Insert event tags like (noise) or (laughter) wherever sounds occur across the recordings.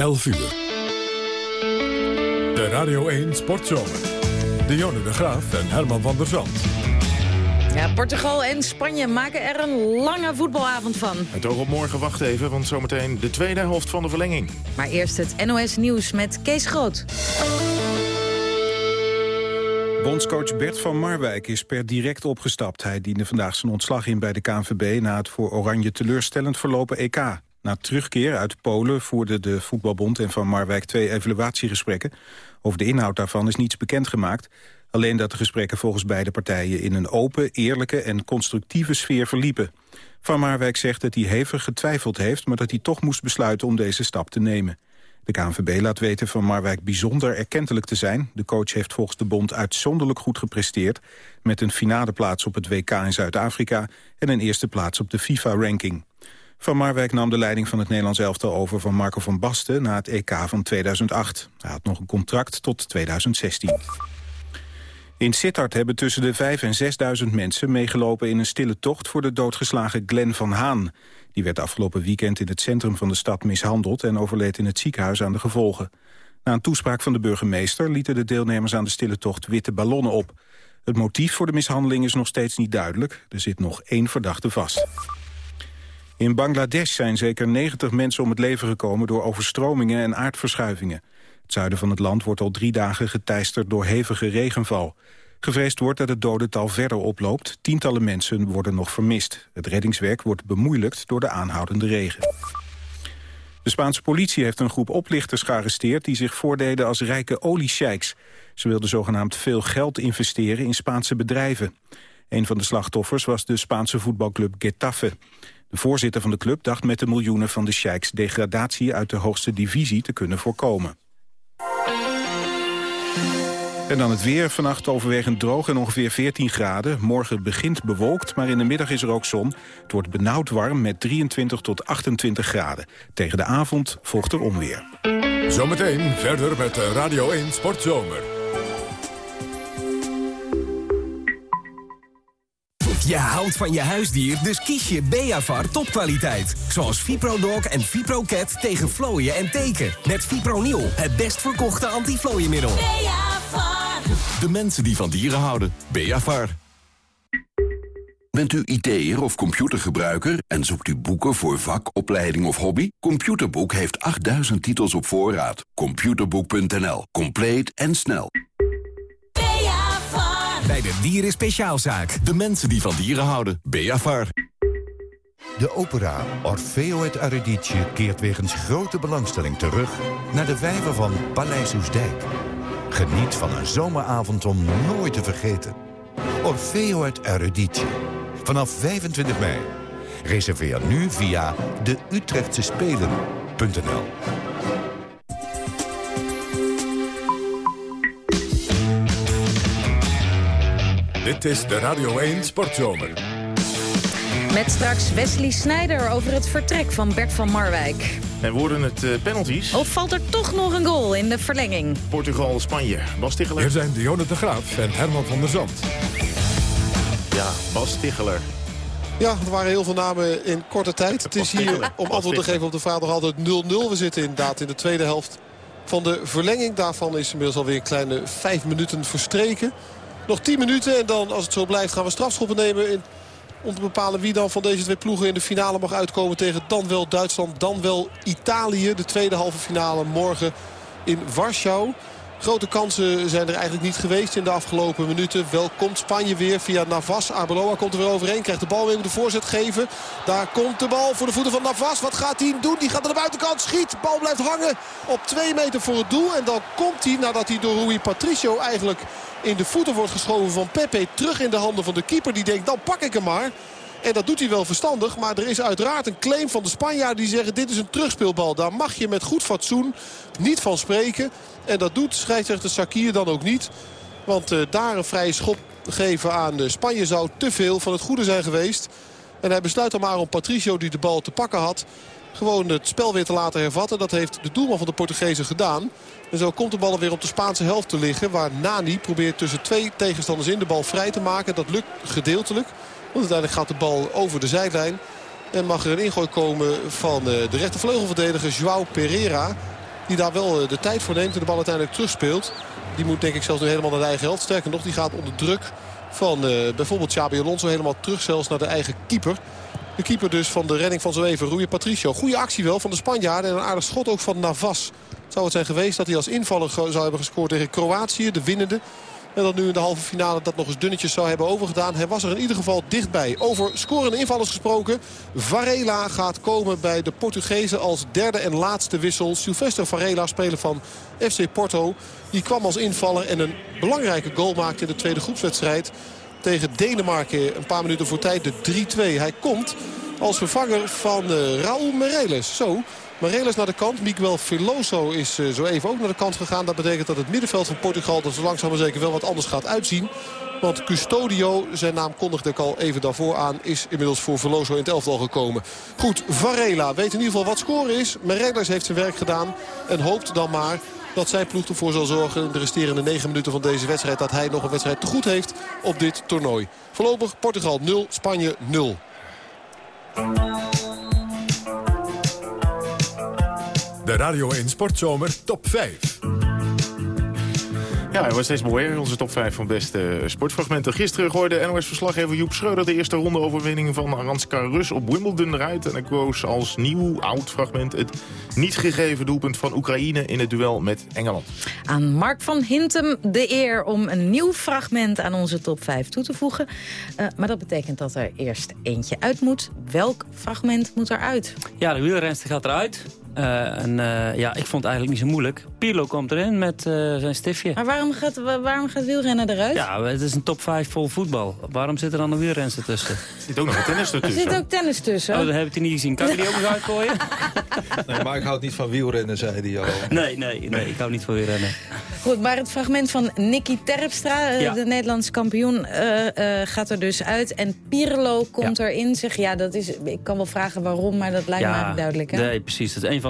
11 uur. De Radio 1 Sportzomer. Dionne de Graaf en Herman van der Zand. Ja, Portugal en Spanje maken er een lange voetbalavond van. Het oog op morgen wacht even, want zometeen de tweede helft van de verlenging. Maar eerst het NOS Nieuws met Kees Groot. Bondscoach Bert van Marwijk is per direct opgestapt. Hij diende vandaag zijn ontslag in bij de KNVB... na het voor Oranje teleurstellend verlopen EK. Na terugkeer uit Polen voerde de Voetbalbond en Van Marwijk twee evaluatiegesprekken. Over de inhoud daarvan is niets bekendgemaakt. Alleen dat de gesprekken volgens beide partijen in een open, eerlijke en constructieve sfeer verliepen. Van Marwijk zegt dat hij hevig getwijfeld heeft, maar dat hij toch moest besluiten om deze stap te nemen. De KNVB laat weten van Marwijk bijzonder erkentelijk te zijn. De coach heeft volgens de bond uitzonderlijk goed gepresteerd... met een finale plaats op het WK in Zuid-Afrika... en een eerste plaats op de FIFA-ranking. Van Marwijk nam de leiding van het Nederlands elftal over van Marco van Basten... na het EK van 2008. Hij had nog een contract tot 2016. In Sittard hebben tussen de 5 en 6.000 mensen meegelopen in een stille tocht voor de doodgeslagen Glenn van Haan. Die werd afgelopen weekend in het centrum van de stad mishandeld en overleed in het ziekenhuis aan de gevolgen. Na een toespraak van de burgemeester lieten de deelnemers aan de stille tocht witte ballonnen op. Het motief voor de mishandeling is nog steeds niet duidelijk. Er zit nog één verdachte vast. In Bangladesh zijn zeker 90 mensen om het leven gekomen door overstromingen en aardverschuivingen. Het zuiden van het land wordt al drie dagen geteisterd door hevige regenval. Gevreesd wordt dat het dodental verder oploopt. Tientallen mensen worden nog vermist. Het reddingswerk wordt bemoeilijkt door de aanhoudende regen. De Spaanse politie heeft een groep oplichters gearresteerd... die zich voordeden als rijke oliesheiks. Ze wilden zogenaamd veel geld investeren in Spaanse bedrijven. Een van de slachtoffers was de Spaanse voetbalclub Getafe. De voorzitter van de club dacht met de miljoenen van de sheiks... degradatie uit de hoogste divisie te kunnen voorkomen. En dan het weer. Vannacht overwegend droog en ongeveer 14 graden. Morgen begint bewolkt, maar in de middag is er ook zon. Het wordt benauwd warm met 23 tot 28 graden. Tegen de avond volgt er onweer. Zometeen verder met Radio 1 Sportzomer. Je houdt van je huisdier, dus kies je Beavar topkwaliteit. Zoals ViproDog en ViproCat tegen vlooien en teken. Met Fipronil, het best verkochte antiflooienmiddel. Beavar. De mensen die van dieren houden. Beavar. Bent u IT'er of computergebruiker en zoekt u boeken voor vak, opleiding of hobby? Computerboek heeft 8000 titels op voorraad. Computerboek.nl. Compleet en snel. Bij de Dieren Speciaalzaak. De mensen die van dieren houden. Beavar. De opera Orfeo et Eurydice keert wegens grote belangstelling terug... naar de vijver van Paleis Oesdijk. Geniet van een zomeravond om nooit te vergeten. Orfeo uit Eruditie. Vanaf 25 mei. Reserveer nu via de Utrechtse Spelen.nl. Dit is de Radio 1 Sportzomer. Met straks Wesley Snijder over het vertrek van Bert van Marwijk. En worden het uh, penalties? Of valt er toch nog een goal in de verlenging? Portugal-Spanje. Bas Ticheler. Hier zijn Dionne de Graaf en Herman van der Zand. Ja, Bas Ticheler. Ja, er waren heel veel namen in korte tijd. Het is hier, om antwoord te geven op de vraag, nog altijd 0-0. We zitten inderdaad in de tweede helft van de verlenging. Daarvan is inmiddels alweer een kleine vijf minuten verstreken. Nog 10 minuten en dan, als het zo blijft, gaan we strafschoppen nemen... In, om te bepalen wie dan van deze twee ploegen in de finale mag uitkomen... tegen dan wel Duitsland, dan wel Italië. De tweede halve finale morgen in Warschau. Grote kansen zijn er eigenlijk niet geweest in de afgelopen minuten. Wel komt Spanje weer via Navas. Arbeloa komt er weer overheen. Krijgt de bal weer met de voorzet geven. Daar komt de bal voor de voeten van Navas. Wat gaat hij doen? Die gaat naar de buitenkant. Schiet. Bal blijft hangen op twee meter voor het doel. En dan komt hij nadat hij door Rui Patricio eigenlijk in de voeten wordt geschoven van Pepe. Terug in de handen van de keeper. Die denkt dan pak ik hem maar. En dat doet hij wel verstandig. Maar er is uiteraard een claim van de Spanjaarden die zeggen... dit is een terugspeelbal. Daar mag je met goed fatsoen niet van spreken. En dat doet scheidsrechter Sakir dan ook niet. Want uh, daar een vrije schop geven aan Spanje zou te veel van het goede zijn geweest. En hij besluit dan maar om Patricio die de bal te pakken had... gewoon het spel weer te laten hervatten. Dat heeft de doelman van de Portugezen gedaan. En zo komt de bal weer op de Spaanse helft te liggen. Waar Nani probeert tussen twee tegenstanders in de bal vrij te maken. Dat lukt gedeeltelijk. Want uiteindelijk gaat de bal over de zijlijn. En mag er een ingooi komen van eh, de rechtervleugelverdediger João Pereira. Die daar wel de tijd voor neemt en de bal uiteindelijk terugspeelt. Die moet denk ik zelfs nu helemaal naar de eigen helft. Sterker nog, die gaat onder druk van bijvoorbeeld Xabi Alonso helemaal terug zelfs naar de eigen keeper. De keeper dus van de redding van zo even, Patricio. Goede actie wel van de Spanjaarden en een aardig schot ook van Navas. Zou het zijn geweest dat hij als invaller zou hebben gescoord tegen Kroatië, de winnende. En dat nu in de halve finale dat nog eens dunnetjes zou hebben overgedaan. Hij was er in ieder geval dichtbij. Over scorende invallers gesproken. Varela gaat komen bij de Portugezen als derde en laatste wissel. Silvestre Varela, speler van FC Porto. Die kwam als invaller en een belangrijke goal maakte in de tweede groepswedstrijd. Tegen Denemarken een paar minuten voor tijd de 3-2. Hij komt als vervanger van uh, Raúl Meireles. Zo, Mareles naar de kant. Miguel Filoso is uh, zo even ook naar de kant gegaan. Dat betekent dat het middenveld van Portugal er zo langzaam maar zeker wel wat anders gaat uitzien. Want Custodio, zijn naam kondigde ik al even daarvoor aan... is inmiddels voor Veloso in het elftal gekomen. Goed, Varela weet in ieder geval wat scoren is. Mareles heeft zijn werk gedaan en hoopt dan maar dat zijn ploeg ervoor zal zorgen in de resterende 9 minuten van deze wedstrijd... dat hij nog een wedstrijd te goed heeft op dit toernooi. Voorlopig Portugal 0, Spanje 0. De Radio 1 Sportzomer Top 5. Ja, hij was steeds mooier. Onze top 5 van beste sportfragmenten. Gisteren gooide NOS-verslaggever Joep Schreuder... de eerste ronde overwinning van Aranska Rus op Wimbledon eruit. En ik koos als nieuw, oud fragment... het niet gegeven doelpunt van Oekraïne in het duel met Engeland. Aan Mark van Hintem de eer om een nieuw fragment aan onze top 5 toe te voegen. Uh, maar dat betekent dat er eerst eentje uit moet. Welk fragment moet eruit? Ja, de wielrenster gaat eruit. Uh, en uh, ja, ik vond het eigenlijk niet zo moeilijk. Pirlo komt erin met uh, zijn stiftje. Maar waarom gaat, waarom gaat wielrennen eruit? Ja, het is een top 5 vol voetbal. Waarom zit er dan een wielrenster tussen? Er zit ook nog een tennis tussen. Er zit ook tennis tussen. Oh, dat heb ik niet gezien. Kan je die ook nog uitgooien? (laughs) nee, maar ik houd niet van wielrennen, zei hij al. Nee, nee, nee, ik hou niet van wielrennen. Goed, maar het fragment van Nicky Terpstra, ja. de Nederlandse kampioen, gaat er dus uit. En Pirlo komt ja. erin. Zeg, ja, dat is, ik kan wel vragen waarom, maar dat lijkt ja, me duidelijk. Hè? Nee, precies. Dat is een van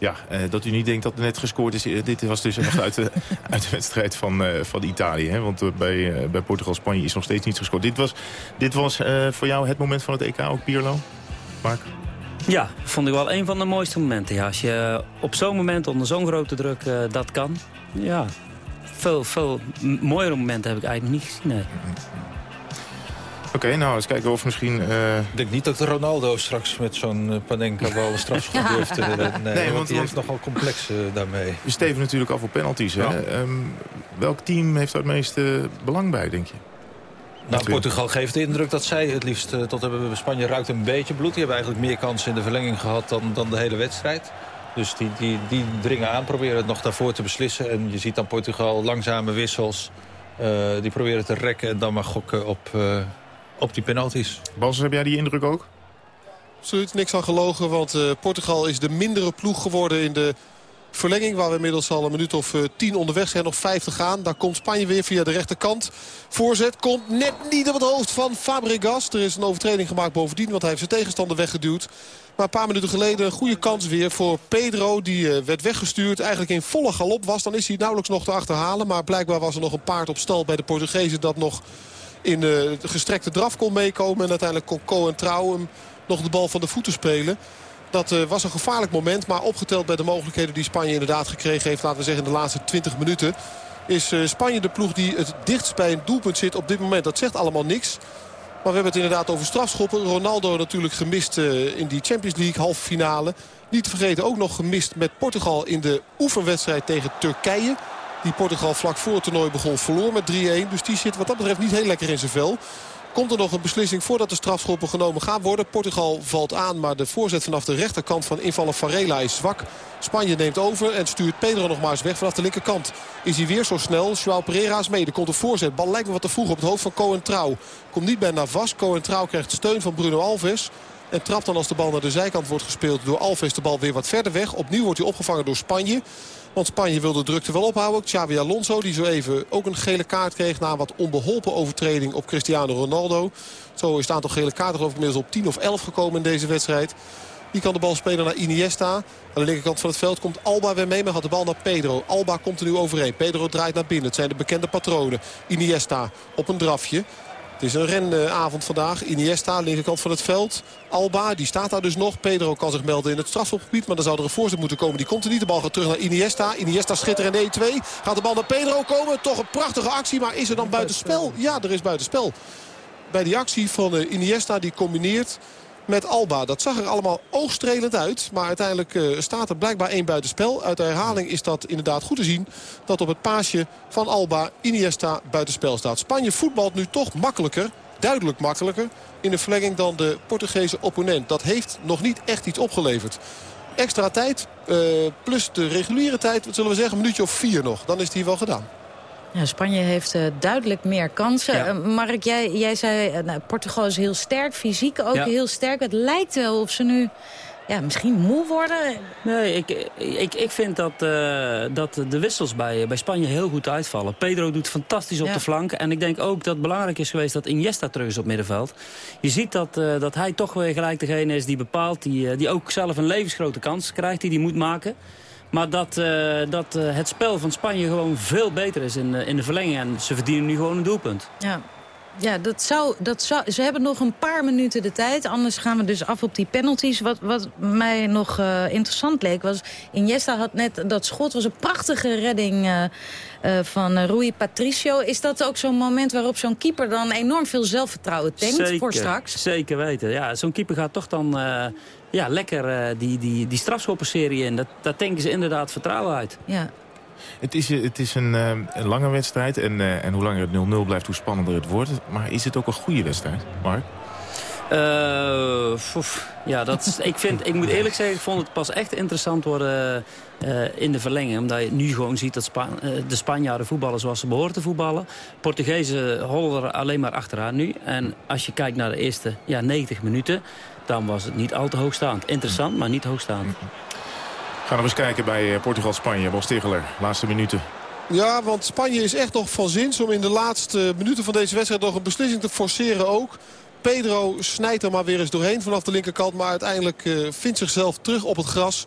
Ja, eh, dat u niet denkt dat er net gescoord is. Eh, dit was dus nog uit de, (laughs) uit de wedstrijd van, uh, van Italië. Hè? Want bij, bij Portugal-Spanje is nog steeds niet gescoord. Dit was, dit was voor jou het moment van het EK, ook Pierlo? Mark? Ja, vond ik wel een van de mooiste momenten. Ja, als je op zo'n moment onder zo'n grote druk dat kan. Ja, veel, veel mooiere momenten heb ik eigenlijk niet gezien. Nee. Oké, nou eens kijken of misschien... Uh... Ik denk niet dat Ronaldo straks met zo'n uh, Panenka wel een strafschop ja. durft te nee, (laughs) nee, want hij heeft nogal complex uh, daarmee. We steven natuurlijk af op penalties. Ja. Um, welk team heeft daar het meeste belang bij, denk je? Nou, Portugal geeft de indruk dat zij het liefst tot hebben. Spanje ruikt een beetje bloed. Die hebben eigenlijk meer kansen in de verlenging gehad dan, dan de hele wedstrijd. Dus die, die, die dringen aan, proberen het nog daarvoor te beslissen. En je ziet dan Portugal langzame wissels. die proberen te rekken en dan maar gokken op op die penalties. Bas, heb jij die indruk ook? Absoluut, niks aan gelogen. Want uh, Portugal is de mindere ploeg geworden in de verlenging. Waar we inmiddels al een minuut of uh, tien onderweg zijn. Nog vijf te gaan. Daar komt Spanje weer via de rechterkant. Voorzet komt net niet op het hoofd van Fabregas. Er is een overtreding gemaakt bovendien. Want hij heeft zijn tegenstander weggeduwd. Maar een paar minuten geleden een goede kans weer voor Pedro. Die uh, werd weggestuurd. Eigenlijk in volle galop was. Dan is hij nauwelijks nog te achterhalen. Maar blijkbaar was er nog een paard op stal bij de Portugezen. Dat nog in de gestrekte draf kon meekomen. En uiteindelijk kon Cohen Trouw hem nog de bal van de voeten spelen. Dat uh, was een gevaarlijk moment. Maar opgeteld bij de mogelijkheden die Spanje inderdaad gekregen heeft... laten we zeggen in de laatste 20 minuten... is uh, Spanje de ploeg die het dichtst bij een doelpunt zit op dit moment. Dat zegt allemaal niks. Maar we hebben het inderdaad over strafschoppen. Ronaldo natuurlijk gemist in die Champions League halve finale. Niet te vergeten ook nog gemist met Portugal in de oefenwedstrijd tegen Turkije. Die Portugal vlak voor het toernooi begon verloor met 3-1. Dus die zit wat dat betreft niet heel lekker in zijn vel. Komt er nog een beslissing voordat de strafschoppen genomen gaan worden. Portugal valt aan, maar de voorzet vanaf de rechterkant van invaller Varela is zwak. Spanje neemt over en stuurt Pedro nog maar eens weg vanaf de linkerkant. Is hij weer zo snel? Joao Pereira is mee. Er komt een voorzet. Bal lijkt me wat te vroeg op het hoofd van Cohen Trouw. Komt niet bij Navas. Cohen Trouw krijgt steun van Bruno Alves. En trapt dan als de bal naar de zijkant wordt gespeeld door Alves de bal weer wat verder weg. Opnieuw wordt hij opgevangen door Spanje. Want Spanje wil de drukte wel ophouden. Xavi Alonso die zo even ook een gele kaart kreeg... na wat onbeholpen overtreding op Cristiano Ronaldo. Zo is het aantal gele kaarten geloof ik inmiddels op 10 of 11 gekomen in deze wedstrijd. Die kan de bal spelen naar Iniesta. Aan de linkerkant van het veld komt Alba weer mee. Maar gaat de bal naar Pedro. Alba komt er nu overheen. Pedro draait naar binnen. Het zijn de bekende patronen. Iniesta op een drafje. Het is een renavond vandaag. Iniesta, linkerkant van het veld. Alba, die staat daar dus nog. Pedro kan zich melden in het strafschopgebied. Maar dan zou er een voorzet moeten komen. Die komt er niet. De bal gaat terug naar Iniesta. Iniesta schitterend 1-2. Gaat de bal naar Pedro komen. Toch een prachtige actie. Maar is er dan buitenspel? Ja, er is buitenspel. Bij die actie van eh, Iniesta die combineert met Alba. Dat zag er allemaal oogstrelend uit. Maar uiteindelijk uh, staat er blijkbaar één buitenspel. Uit de herhaling is dat inderdaad goed te zien. Dat op het paasje van Alba Iniesta buitenspel staat. Spanje voetbalt nu toch makkelijker. Duidelijk makkelijker in de verlenging dan de Portugese opponent. Dat heeft nog niet echt iets opgeleverd. Extra tijd uh, plus de reguliere tijd, wat zullen we zeggen, een minuutje of vier nog. Dan is hier wel gedaan. Ja, Spanje heeft uh, duidelijk meer kansen. Ja. Uh, Mark, jij, jij zei, uh, nou, Portugal is heel sterk, fysiek ook ja. heel sterk. Het lijkt wel of ze nu ja, misschien moe worden. Nee, ik, ik, ik vind dat, dat de wissels bij, bij Spanje heel goed uitvallen. Pedro doet fantastisch op ja. de flank. En ik denk ook dat het belangrijk is geweest dat Iniesta terug is op middenveld. Je ziet dat, dat hij toch weer gelijk degene is die bepaalt. Die, die ook zelf een levensgrote kans krijgt die hij moet maken. Maar dat, uh, dat uh, het spel van Spanje gewoon veel beter is in, in de verlenging. En ze verdienen nu gewoon een doelpunt. Ja, ja dat zou, dat zou, ze hebben nog een paar minuten de tijd. Anders gaan we dus af op die penalties. Wat, wat mij nog interessant leek was... Iniesta had net dat schot, was een prachtige redding van Rui Patricio. Is dat ook zo'n moment waarop zo'n keeper dan enorm veel zelfvertrouwen tankt zeker, voor straks? Zeker weten. Ja, zo'n keeper gaat toch dan ja, lekker die, die, die strafschoppenserie in. Dat, daar tanken ze inderdaad vertrouwen uit. Ja. Het is, het is een, uh, een lange wedstrijd. En, uh, en hoe langer het 0-0 blijft, hoe spannender het wordt. Maar is het ook een goede wedstrijd, Mark? Foef, ja, dat is, ik, vind, ik moet eerlijk zeggen, ik vond het pas echt interessant worden in de verlenging. Omdat je nu gewoon ziet dat de Spanjaarden voetballen zoals ze behoren te voetballen. Portugezen hollen er alleen maar achteraan nu. En als je kijkt naar de eerste ja, 90 minuten dan was het niet al te hoogstaand. Interessant, maar niet hoogstaand. Gaan we eens kijken bij Portugal-Spanje. Bos Tegeler, laatste minuten. Ja, want Spanje is echt nog van zins om in de laatste minuten van deze wedstrijd nog een beslissing te forceren ook. Pedro snijdt er maar weer eens doorheen vanaf de linkerkant. Maar uiteindelijk uh, vindt zichzelf terug op het gras.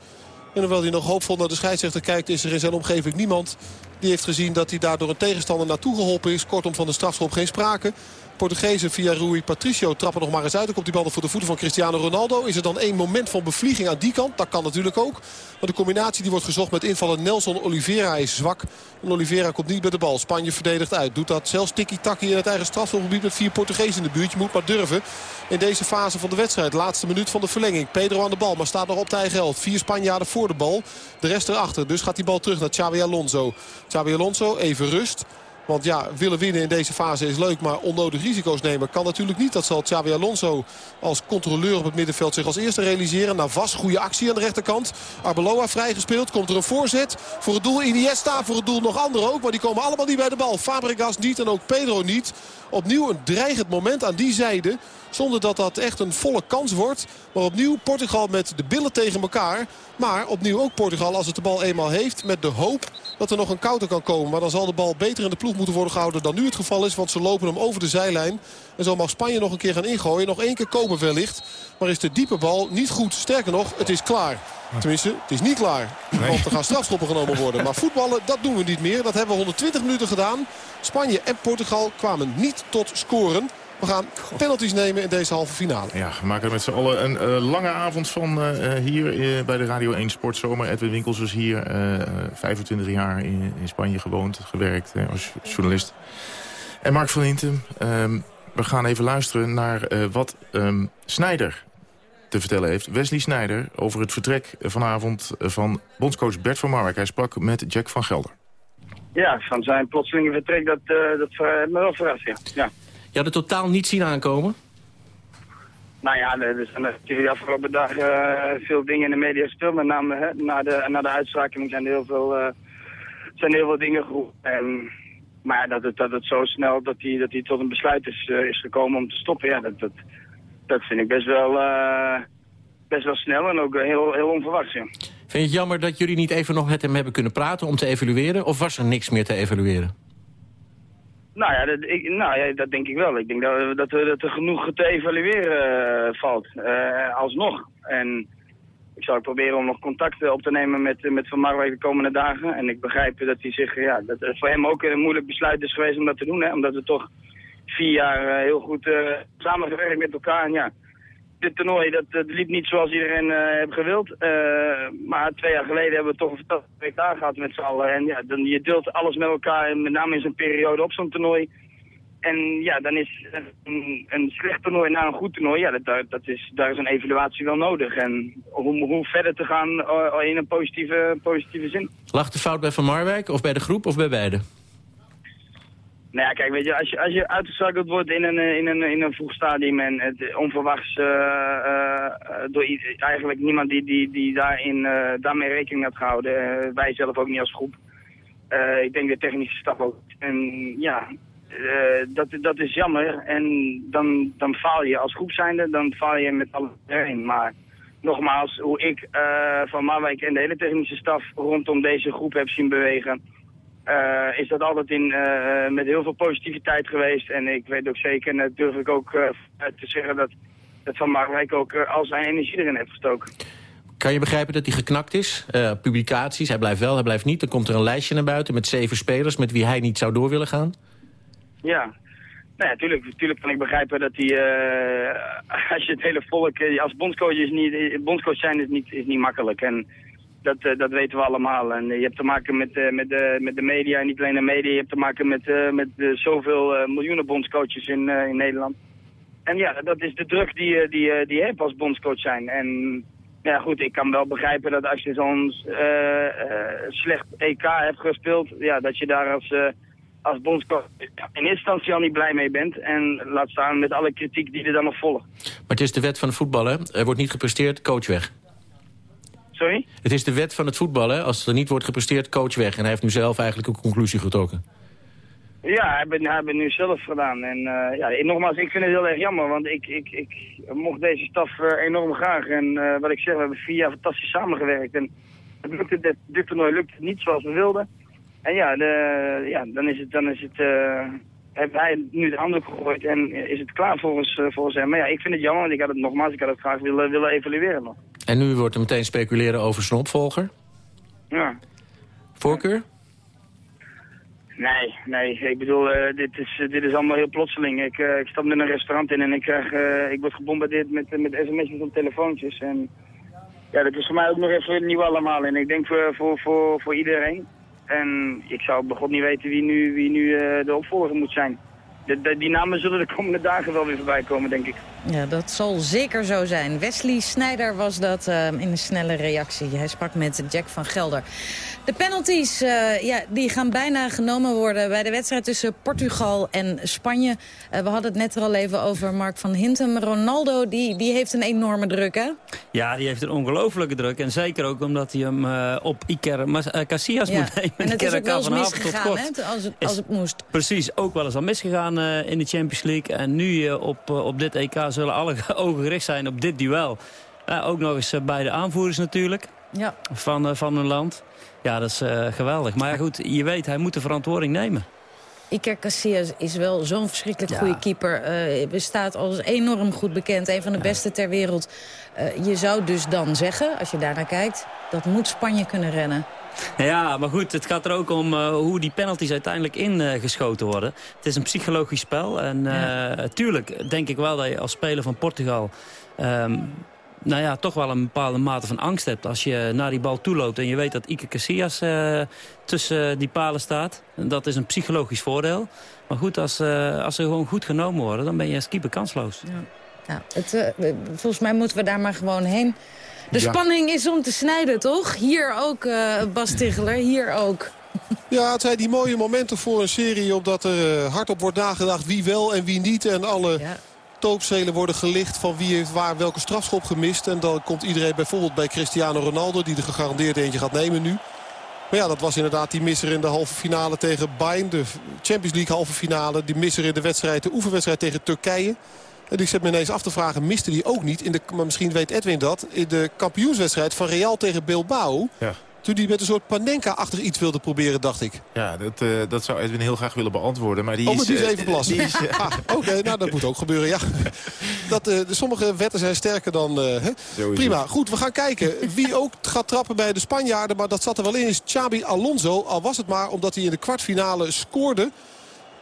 En hoewel hij nog hoopvol naar de scheidsrechter kijkt... is er in zijn omgeving niemand die heeft gezien dat hij daar door een tegenstander naartoe geholpen is. Kortom van de strafschop geen sprake. Portugezen via Rui Patricio trappen nog maar eens uit. Dan komt die bal voor de voeten van Cristiano Ronaldo. Is er dan één moment van bevlieging aan die kant? Dat kan natuurlijk ook. Maar de combinatie die wordt gezocht met invallen Nelson Oliveira is zwak. En Oliveira komt niet bij de bal. Spanje verdedigt uit. Doet dat zelfs tikkie-takkie in het eigen strafschopgebied met vier Portugezen in de buurt. Je moet maar durven in deze fase van de wedstrijd. Laatste minuut van de verlenging. Pedro aan de bal, maar staat nog op de helft. Vier Spanjaarden voor de bal. De rest erachter. Dus gaat die bal terug naar Xavi Alonso. Xavi Alonso, even rust. Want ja, willen winnen in deze fase is leuk, maar onnodig risico's nemen kan natuurlijk niet. Dat zal Xavi Alonso als controleur op het middenveld zich als eerste realiseren. Navas, goede actie aan de rechterkant. Arbeloa vrijgespeeld, komt er een voorzet voor het doel Iniesta, voor het doel nog anderen ook. Maar die komen allemaal niet bij de bal. Fabregas niet en ook Pedro niet. Opnieuw een dreigend moment aan die zijde. Zonder dat dat echt een volle kans wordt. Maar opnieuw Portugal met de billen tegen elkaar. Maar opnieuw ook Portugal als het de bal eenmaal heeft. Met de hoop dat er nog een counter kan komen. Maar dan zal de bal beter in de ploeg moeten worden gehouden dan nu het geval is. Want ze lopen hem over de zijlijn. En zo mag Spanje nog een keer gaan ingooien. Nog één keer komen wellicht. Maar is de diepe bal niet goed. Sterker nog, het is klaar. Tenminste, het is niet klaar. Want er gaan strafschoppen genomen worden. Maar voetballen, dat doen we niet meer. Dat hebben we 120 minuten gedaan. Spanje en Portugal kwamen niet tot scoren. We gaan penalties nemen in deze halve finale. Ja, we maken er met z'n allen een uh, lange avond van uh, hier uh, bij de Radio 1 Sportzomer. Edwin Winkels is hier 25 jaar in, in, Spanje gewoond, gewerkt als journalist. En Mark van Hintem, um, we gaan even luisteren naar wat um, Snijder te vertellen heeft. Wesley Snijder over het vertrek vanavond van bondscoach Bert van Marwijk. Hij sprak met Jack van Gelder. Ja, van zijn plotselinge vertrek, dat, dat heeft me wel verrast, ja. ja. Je had het totaal niet zien aankomen? Nou ja, er zijn natuurlijk de afgelopen dagen uh, veel dingen in de media gespeeld. Met name hè, na, de, na de zijn er heel veel, uh, zijn er heel veel dingen geroepen. En, maar dat het, dat het zo snel dat hij dat tot een besluit is, uh, is gekomen om te stoppen, ja, dat, dat, dat vind ik best wel, best wel snel en ook heel, heel onverwachts. Ja. Vind je het jammer dat jullie niet even nog met hem hebben kunnen praten om te evalueren? Of was er niks meer te evalueren? Nou ja, dat, ik, nou ja, dat denk ik wel. Ik denk dat, dat, dat er genoeg te evalueren uh, valt, uh, alsnog. En ik zal proberen om nog contact op te nemen met, met Van Marwijk de komende dagen. En ik begrijp dat hij zich, ja, dat het voor hem ook een moeilijk besluit is geweest om dat te doen. Hè? Omdat we toch vier jaar heel goed samengewerkt met elkaar. En ja, dit toernooi dat, liep niet zoals iedereen uh, heeft gewild. Uh, maar twee jaar geleden hebben we toch een fantastisch WK gehad met z'n allen. En ja, dan, je deelt alles met elkaar, met name in zo'n periode op zo'n toernooi. En ja, dan is een, een, slecht toernooi naar een goed toernooi, ja, dat, dat is, daar is een evaluatie wel nodig. En hoe, hoe verder te gaan uh, in een positieve, positieve zin. Lag de fout bij Van Marwijk of bij de groep of bij beide? Nou ja, kijk, weet je, als je, als je uitgeschakeld wordt in een, in een, in een vroeg stadium en het onverwachts uh, uh, door eigenlijk niemand die, die, die daarin, daarmee rekening had gehouden, wij zelf ook niet als groep. ik denk de technische stap ook. En ja, dat, dat is jammer en dan, dan faal je als groep zijnde, dan faal je met iedereen. Maar nogmaals, hoe ik van Marwijk en de hele technische staf rondom deze groep heb zien bewegen uh, is dat altijd in, uh, met heel veel positiviteit geweest. En ik weet ook zeker, en dat durf ik ook uh, te zeggen, dat, dat Van Marwijk ook al zijn energie erin heeft gestoken. Kan je begrijpen dat hij geknakt is? publicaties, hij blijft wel, hij blijft niet. Dan komt er een lijstje naar buiten met zeven spelers met wie hij niet zou door willen gaan. Ja, nou ja, tuurlijk, tuurlijk kan ik begrijpen dat hij, (laughs) als je het hele volk, als bondscoach, is niet, bondscoach zijn is niet, is niet makkelijk. En dat, uh, dat weten we allemaal. En uh, je hebt te maken met, uh, met, de, met de media, en niet alleen de media. Je hebt te maken met, met zoveel miljoenen bondscoaches in, in Nederland. En ja, dat is de druk die, die, die je hebt als bondscoach zijn. En ja, goed, ik kan wel begrijpen dat als je zo'n slecht EK hebt gespeeld... Ja, dat je daar als, als bondscoach in instantie al niet blij mee bent. En laat staan met alle kritiek die er dan nog volgt. Maar het is de wet van het voetballen. Er wordt niet gepresteerd, coach weg. Sorry? Het is de wet van het voetbal, hè? Als er niet wordt gepresteerd, coach weg. En hij heeft nu zelf eigenlijk een conclusie getrokken. Ja, hij heeft, hij het nu zelf gedaan. En uh, ja, nogmaals, ik vind het heel erg jammer, want ik, ik, ik mocht deze staf uh, enorm graag. En uh, wat ik zeg, we hebben vier jaar fantastisch samengewerkt. En het lukte dit, dit toernooi lukt niet zoals we wilden. En ja, de, ja dan is het, dan is het heeft hij nu de handen gegooid en is het klaar volgens, volgens hem. Maar ja, ik vind het jammer, want ik had het nogmaals, ik had het graag willen, willen evalueren nog. En nu wordt er meteen speculeren over zijn opvolger? Ja. Voorkeur? Nee, nee. Ik bedoel, uh, dit, is, uh, dit is allemaal heel plotseling. Ik, uh, ik stap in een restaurant in en ik, krijg, ik word gebombardeerd met, met sms'jes en telefoontjes. En ja, dat is voor mij ook nog even nieuw allemaal. En ik denk voor, voor, voor, voor iedereen. En ik zou bij God niet weten wie nu, wie nu de opvolger moet zijn de, die namen zullen de komende dagen wel weer voorbij komen, denk ik. Ja, dat zal zeker zo zijn. Wesley Snijder was dat uh, in een snelle reactie. Hij sprak met Jack van Gelder. De penalties uh, ja, die gaan bijna genomen worden bij de wedstrijd tussen Portugal en Spanje. Uh, we hadden het net er al even over Mark van Hintem. Ronaldo die, die heeft een enorme druk, hè? Ja, die heeft een ongelofelijke druk. En zeker ook omdat hij hem op Iker Casillas ja. moet nemen. En het is ook wel eens misgegaan, hè, als het, als het moest. Precies, ook wel eens al misgegaan uh, in de Champions League. En nu uh, op, uh, op dit EK zullen alle (laughs) ogen gericht zijn op dit duel. ook nog eens bij de aanvoerders natuurlijk. Ja. Van, van een land. Ja, dat is geweldig. Maar ja, goed, je weet, hij moet de verantwoording nemen. Iker Casillas is wel zo'n verschrikkelijk ja. goede keeper. Uh, bestaat als enorm goed bekend. Een van de ja. beste ter wereld. Uh, je zou dus dan zeggen, als je daarnaar kijkt... dat moet Spanje kunnen rennen. Ja, maar goed, het gaat er ook om uh, hoe die penalties uiteindelijk ingeschoten worden. Het is een psychologisch spel. En ja. tuurlijk denk ik wel dat je als speler van Portugal... Um, nou ja, toch wel een bepaalde mate van angst hebt. Als je naar die bal toeloopt en je weet dat Ike Casillas uh, tussen die palen staat. Dat is een psychologisch voordeel. Maar goed, als, uh, als ze gewoon goed genomen worden, dan ben je als keeper kansloos. Ja. Ja, het, uh, volgens mij moeten we daar maar gewoon heen. De ja. spanning is om te snijden, toch? Hier ook, Bas Ticheler, hier ook. Ja, het zijn die mooie momenten voor een serie... omdat er hardop wordt nagedacht wie wel en wie niet. En alle... Ja toopzelen worden gelicht van wie heeft waar welke strafschop gemist. En dan komt iedereen bijvoorbeeld bij Cristiano Ronaldo... die er gegarandeerd eentje gaat nemen nu. Maar ja, dat was inderdaad die misser in de halve finale tegen Bayern. De Champions League halve finale. Die misser in de wedstrijd, de oefenwedstrijd tegen Turkije. En ik zet me ineens af te vragen, miste die ook niet... In de, maar misschien weet Edwin dat, in de kampioenswedstrijd van Real tegen Bilbao... Ja. Toen hij met een soort Panenka-achtig iets wilde proberen, dacht ik. Ja, dat, uh, dat zou Edwin heel graag willen beantwoorden. Maar die oh, maar is, die is uh, even die is, uh, ah, Oké, okay, nou dat (laughs) moet ook gebeuren, ja. Dat, de sommige wetten zijn sterker dan... Prima, het. goed, we gaan kijken. Wie ook gaat trappen bij de Spanjaarden, maar dat zat er wel in, is Xabi Alonso. Al was het maar omdat hij in de kwartfinale scoorde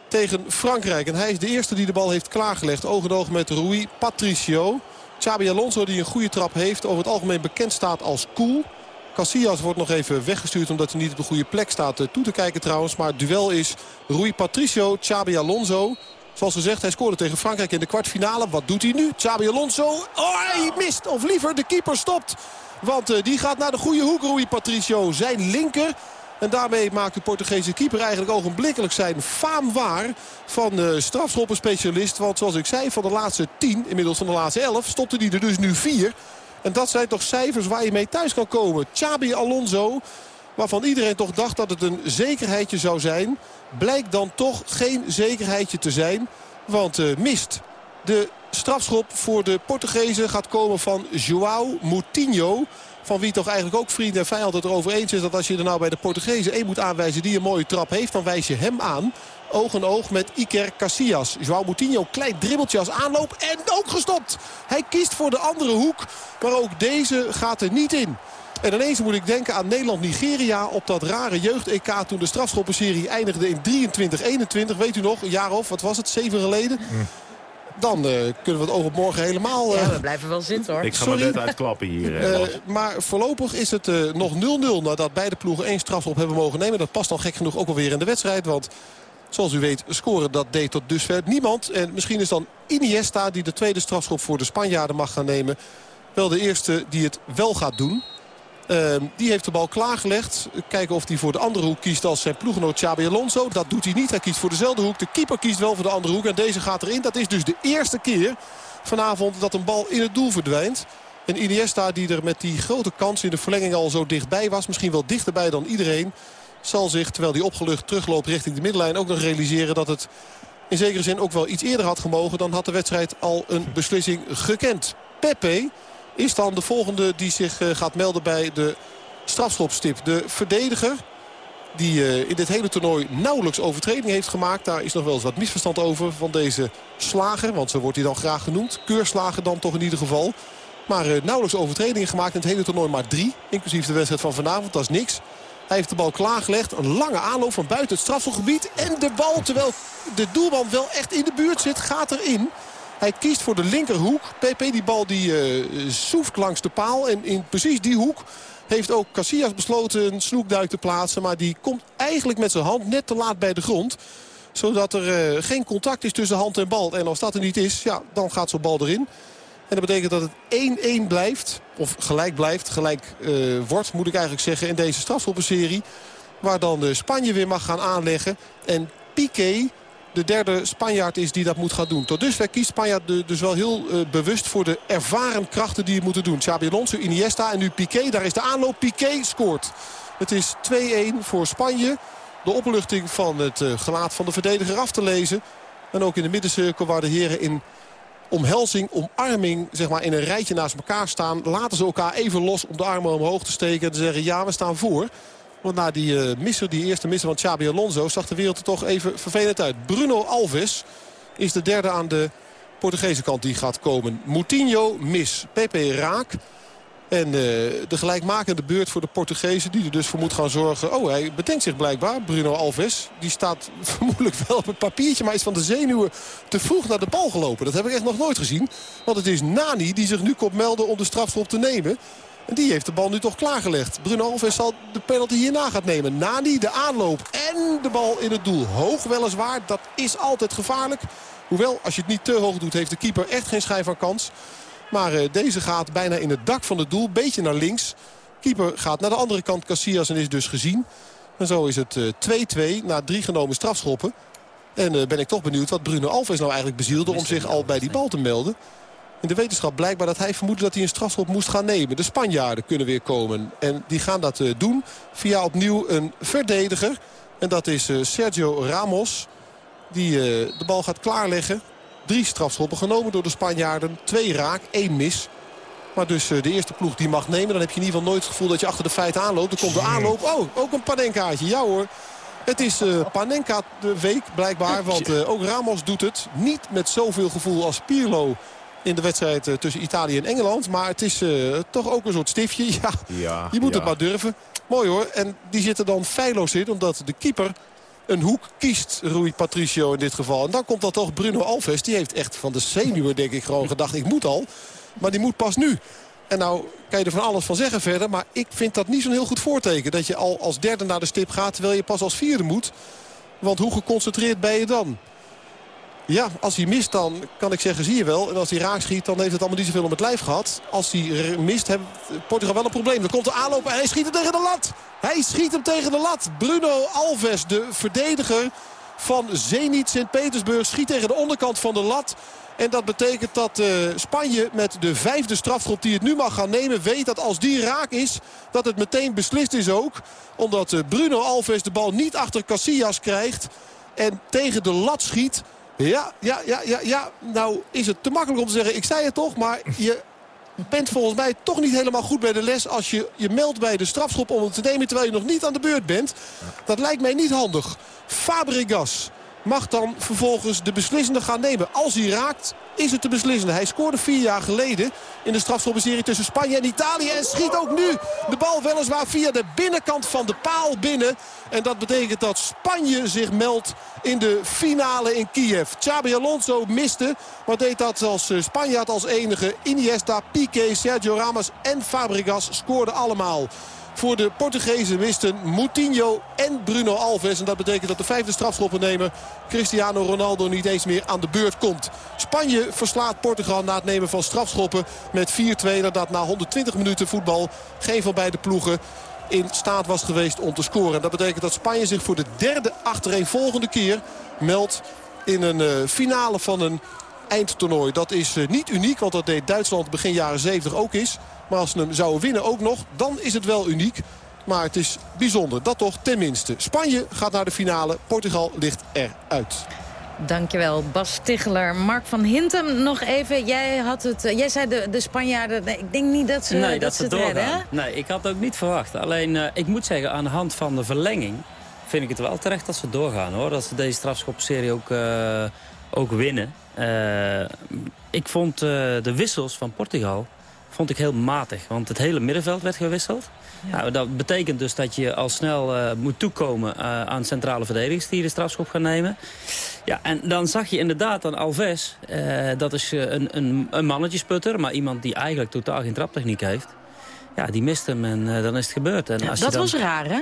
tegen Frankrijk. En hij is de eerste die de bal heeft klaargelegd. Oog in oog met Rui Patricio. Xabi Alonso die een goede trap heeft. Over het algemeen bekend staat als cool. Casillas wordt nog even weggestuurd omdat hij niet op de goede plek staat toe te kijken trouwens. Maar het duel is Rui Patricio, Xabi Alonso. Zoals gezegd, hij scoorde tegen Frankrijk in de kwartfinale. Wat doet hij nu? Xabi Alonso. Oh, hij mist. Of liever, de keeper stopt. Want uh, die gaat naar de goede hoek, Rui Patricio. Zijn linker. En daarmee maakt de Portugese keeper eigenlijk ogenblikkelijk zijn faam waar van uh, strafschoppenspecialist. Want zoals ik zei, van de laatste tien, inmiddels van de laatste elf, stopte hij er dus nu vier. En dat zijn toch cijfers waar je mee thuis kan komen. Xabi Alonso, waarvan iedereen toch dacht dat het een zekerheidje zou zijn... blijkt dan toch geen zekerheidje te zijn. Want uh, mist de strafschop voor de Portugezen gaat komen van João Moutinho. Van wie toch eigenlijk ook vriend en vijand het erover eens is... dat als je er nou bij de Portugezen één moet aanwijzen die een mooie trap heeft... dan wijs je hem aan. Oog in oog met Iker Casillas. João Moutinho, klein dribbeltje als aanloop en ook gestopt. Hij kiest voor de andere hoek, maar ook deze gaat er niet in. En ineens moet ik denken aan Nederland-Nigeria op dat rare jeugd-EK... toen de strafschoppenserie eindigde in 23-21. Weet u nog, een jaar of, wat was het, zeven geleden? Dan uh, kunnen we het oog op morgen helemaal... Uh... Ja, we blijven wel zitten hoor. Ik ga maar net uitklappen hier. Uh, maar voorlopig is het nog 0-0 nadat beide ploegen één strafschop hebben mogen nemen. Dat past dan gek genoeg ook alweer in de wedstrijd. Want zoals u weet scoren dat deed tot dusver niemand. En misschien is dan Iniesta die de tweede strafschop voor de Spanjaarden mag gaan nemen. Wel de eerste die het wel gaat doen. Uh, die heeft de bal klaargelegd. Kijken of hij voor de andere hoek kiest als zijn ploeggenoot Xabi Alonso. Dat doet hij niet. Hij kiest voor dezelfde hoek. De keeper kiest wel voor de andere hoek. En deze gaat erin. Dat is dus de eerste keer vanavond dat een bal in het doel verdwijnt. En Iniesta die er met die grote kans in de verlenging al zo dichtbij was. Misschien wel dichterbij dan iedereen. Zal zich, terwijl hij opgelucht terugloopt richting de middenlijn... ook nog realiseren dat het in zekere zin ook wel iets eerder had gemogen. Dan had de wedstrijd al een beslissing gekend. Pepe is dan de volgende die zich gaat melden bij de strafschopstip. De verdediger die in dit hele toernooi nauwelijks overtreding heeft gemaakt. Daar is nog wel eens wat misverstand over van deze slager. Want zo wordt hij dan graag genoemd. Keurslager dan toch in ieder geval. Maar nauwelijks overtredingen gemaakt in het hele toernooi maar drie. Inclusief de wedstrijd van vanavond, dat is niks. Hij heeft de bal klaargelegd. Een lange aanloop van buiten het strafselgebied. En de bal, terwijl de doelman wel echt in de buurt zit, gaat erin. Hij kiest voor de linkerhoek. PP die bal die uh, soeft langs de paal. En in precies die hoek heeft ook Casillas besloten een snoekduik te plaatsen. Maar die komt eigenlijk met zijn hand net te laat bij de grond. Zodat er uh, geen contact is tussen hand en bal. En als dat er niet is, ja, dan gaat zo'n bal erin. En dat betekent dat het 1-1 blijft. Of gelijk blijft. Gelijk uh, wordt, moet ik eigenlijk zeggen, in deze strafschoppenserie. Waar dan uh, Spanje weer mag gaan aanleggen. En Piqué de derde Spanjaard is die dat moet gaan doen. Tot dusver kiest Spanjaard dus wel heel uh, bewust voor de ervaren krachten die het moeten doen. Xabi Alonso, Iniesta en nu Piqué. Daar is de aanloop. Piqué scoort. Het is 2-1 voor Spanje. De opluchting van het uh, gelaat van de verdediger af te lezen. En ook in de middencirkel waar de heren in omhelzing, omarming zeg maar, in een rijtje naast elkaar staan. Laten ze elkaar even los om de armen omhoog te steken en te zeggen ja, we staan voor. Want na die uh, misser, die eerste misser van Xabi Alonso... zag de wereld er toch even vervelend uit. Bruno Alves is de derde aan de Portugese kant die gaat komen. Moutinho mis. Pepe raak. En uh, de gelijkmakende beurt voor de Portugezen die er dus voor moet gaan zorgen. Oh, hij bedenkt zich blijkbaar, Bruno Alves. Die staat (laughs) vermoedelijk wel op het papiertje, maar is van de zenuwen te vroeg naar de bal gelopen. Dat heb ik echt nog nooit gezien. Want het is Nani die zich nu komt melden om de strafschop te nemen. En die heeft de bal nu toch klaargelegd. Bruno Alves zal de penalty hierna gaat nemen. Nani de aanloop en de bal in het doel. Hoog weliswaar, dat is altijd gevaarlijk. Hoewel, als je het niet te hoog doet, heeft de keeper echt geen schijn van kans. Maar uh, deze gaat bijna in het dak van het doel. Beetje naar links. Keeper gaat naar de andere kant Casillas en is dus gezien. En zo is het 2-2 uh, na drie genomen strafschoppen. En uh, ben ik toch benieuwd wat Bruno Alves nou eigenlijk bezielde... om zich al bij die bal te melden. In de wetenschap blijkbaar dat hij vermoedde dat hij een strafschop moest gaan nemen. De Spanjaarden kunnen weer komen. En die gaan dat doen via opnieuw een verdediger. En dat is Sergio Ramos. Die de bal gaat klaarleggen. Drie strafschoppen genomen door de Spanjaarden. Twee raak, één mis. Maar dus de eerste ploeg die mag nemen. Dan heb je in ieder geval nooit het gevoel dat je achter de feiten aanloopt. Er komt de aanloop. Oh, ook een Panenkaatje. Ja hoor. Het is uh, Panenka de week blijkbaar. Want uh, ook Ramos doet het. Niet met zoveel gevoel als Pirlo in de wedstrijd uh, tussen Italië en Engeland. Maar het is toch ook een soort stiftje. (laughs) Ja, ja je moet ja. het maar durven. Mooi hoor. En die zitten dan feilloos in. Omdat de keeper een hoek kiest, Rui Patricio in dit geval. En dan komt dat toch Bruno Alves. Die heeft echt van de zenuwen denk ik gewoon gedacht. Ik moet al. Maar die moet pas nu. En nou kan je er van alles van zeggen verder. Maar ik vind dat niet zo'n heel goed voorteken. Dat je al als derde naar de stip gaat terwijl je pas als vierde moet. Want hoe geconcentreerd ben je dan? Ja, als hij mist dan kan ik zeggen zie je wel. En als hij raak schiet dan heeft het allemaal niet zoveel om het lijf gehad. Als hij mist heeft Portugal wel een probleem. Dan komt de aanloop en hij schiet hem tegen de lat. Hij schiet hem tegen de lat. Bruno Alves, de verdediger van Zenit Sint-Petersburg, schiet tegen de onderkant van de lat. En dat betekent dat uh, Spanje met de vijfde strafschop die het nu mag gaan nemen... weet dat als die raak is, dat het meteen beslist is ook. Omdat uh, Bruno Alves de bal niet achter Casillas krijgt en tegen de lat schiet. Ja, ja, ja, ja, ja. Nou is het te makkelijk om te zeggen, ik zei het toch, maar je bent volgens mij toch niet helemaal goed bij de les... als je je meldt bij de strafschop om het te nemen terwijl je nog niet aan de beurt bent. Dat lijkt mij niet handig. Fabregas mag dan vervolgens de beslissende gaan nemen. Als hij raakt, is het de beslissende. Hij scoorde vier jaar geleden in de strafschoppenserie tussen Spanje en Italië. En schiet ook nu de bal weliswaar via de binnenkant van de paal binnen. En dat betekent dat Spanje zich meldt in de finale in Kiev. Xabi Alonso miste, maar deed dat als eh, Spanjaard als enige. Iniesta, Piqué, Sergio Ramos en Fabregas scoorden allemaal. Voor de Portugezen misten Moutinho en Bruno Alves. En dat betekent dat de vijfde strafschoppennemer Cristiano Ronaldo niet eens meer aan de beurt komt. Spanje verslaat Portugal na het nemen van strafschoppen met 4-2. Nadat na 120 minuten voetbal geen van beide ploegen in staat was geweest om te scoren. En dat betekent dat Spanje zich voor de derde achtereenvolgende keer meldt in een uh, finale van een eindtoernooi. Dat is uh, niet uniek, want dat deed Duitsland begin jaren 70 ook is. Maar als ze hem zouden winnen ook nog, dan is het wel uniek. Maar het is bijzonder, dat toch tenminste. Spanje gaat naar de finale, Portugal ligt eruit. Dankjewel, Bas Ticheler. Mark van Hintem, nog even. Jij, had het, jij zei de, de Spanjaarden, ik denk niet dat ze, nee, dat, ze het redden. Hè? Nee, ik had ook niet verwacht. Alleen, uh, ik moet zeggen, aan de hand van de verlenging... vind ik het wel terecht dat ze doorgaan, hoor. Dat ze deze strafschopserie ook, uh, ook winnen. Uh, ik vond de wissels van Portugal vond ik heel matig. Want het hele middenveld werd gewisseld. Ja. Nou, dat betekent dus dat je al snel uh, moet toekomen uh, aan centrale verdedigers die de strafschop gaan nemen. Ja, en dan zag je inderdaad aan Alves, uh, dat is een, een, een mannetjesputter, maar iemand die eigenlijk totaal geen traptechniek heeft. Ja, die mist hem en dan is het gebeurd. En als dat je dan... was raar, hè?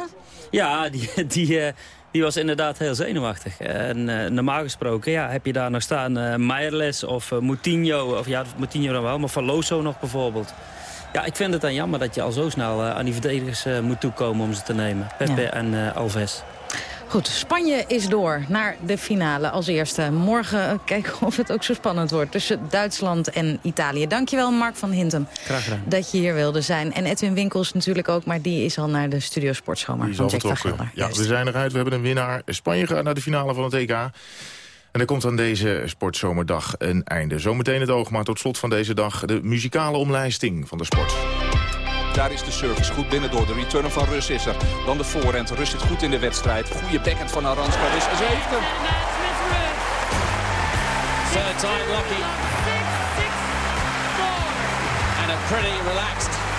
Ja, die, (laughs) die, die was inderdaad heel zenuwachtig. En uh, normaal gesproken ja, heb je daar nog staan uh, Meijerles of uh, Moutinho. Of ja, Moutinho dan wel, maar Faloso nog bijvoorbeeld. Ja, ik vind het dan jammer dat je al zo snel aan die verdedigers moet toekomen om ze te nemen. Pepe ja. en Alves. Goed, Spanje is door naar de finale als eerste. Morgen kijken of het ook zo spannend wordt tussen Duitsland en Italië. Dankjewel Mark van Hintem Graag gedaan. dat je hier wilde zijn. En Edwin Winkels natuurlijk ook, maar die is al naar de Studio Sportschomer van Jack Gelder. Ja, we zijn eruit. We hebben een winnaar. Spanje gaat naar de finale van het EK. En er komt aan deze sportzomerdag een einde. Zometeen het oog, maar tot slot van deze dag de muzikale omlijsting van de sport. Daar is de service goed binnen door. De return van Rus is er. Dan de voorhand. Rus zit goed in de wedstrijd. Goede backhand van Aranska. Rus. Ze heeft hem. Third time lucky. And a pretty relaxed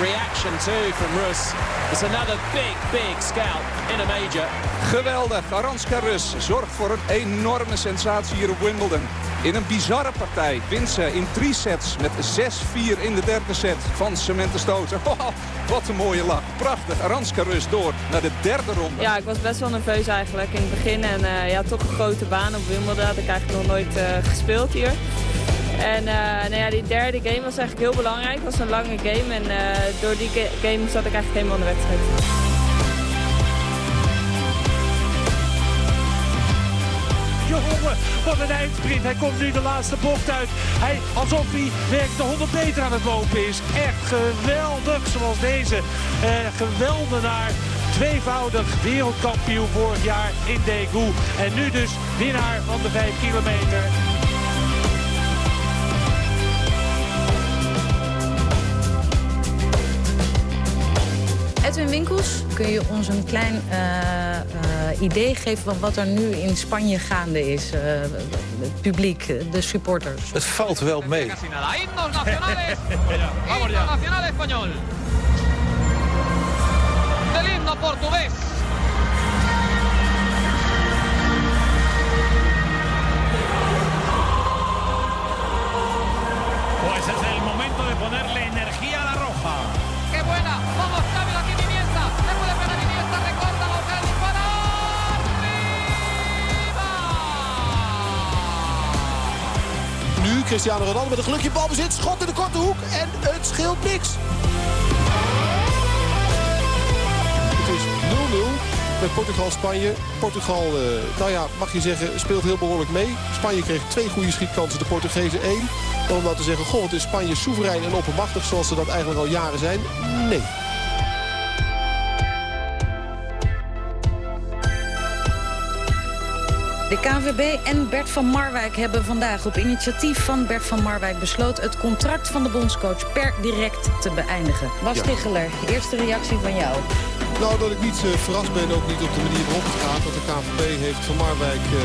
reaction too from Rus. It's another big, big scalp in a major. Geweldig. Aranska Rus zorgt voor een enorme sensatie hier op Wimbledon. In een bizarre partij wint ze in drie sets met 6-4 in de derde set van Samantha Stoten. (laughs) Oh, wat een mooie lach. Prachtig. Aranska Rus door naar de derde ronde. Ja, ik was best wel nerveus eigenlijk in het begin. En uh, ja, toch een grote baan op Wimbledon. Had ik eigenlijk nog nooit uh, gespeeld hier. En uh, nou ja, die derde game was eigenlijk heel belangrijk. Het was een lange game en uh, door die game zat ik eigenlijk helemaal in de wedstrijd. Jongen, wat een eindsprint. Hij komt nu de laatste bocht uit. Hij, alsof hij werkelijk de 100 meter aan het lopen is. Echt geweldig zoals deze. Uh, geweldenaar. Tweevoudig wereldkampioen vorig jaar in Daegu. En nu dus winnaar van de 5 kilometer. Edwin Winkels, kun je ons een klein idee geven... van wat er nu in Spanje gaande is? het publiek, de supporters. Het valt wel mee. nacional español. Del himno portugués. Pues es el momento de ponerle Cristiano Ronaldo met een gelukje balbezit. Schot in de korte hoek en het scheelt niks. Het is 0-0 met Portugal-Spanje. Portugal, uh, nou ja, mag je zeggen, speelt heel behoorlijk mee. Spanje kreeg twee goede schietkansen, de Portugezen één. Dan om nou te zeggen, goh, het is Spanje soeverein en oppermachtig... zoals ze dat eigenlijk al jaren zijn. Nee. De KNVB en Bert van Marwijk hebben vandaag op initiatief van Bert van Marwijk besloten het contract van de bondscoach per direct te beëindigen. Bas ja. Ticheler, eerste reactie van jou. Nou, dat ik niet uh, verrast ben, ook niet op de manier waarop het gaat. Want de KNVB heeft Van Marwijk uh,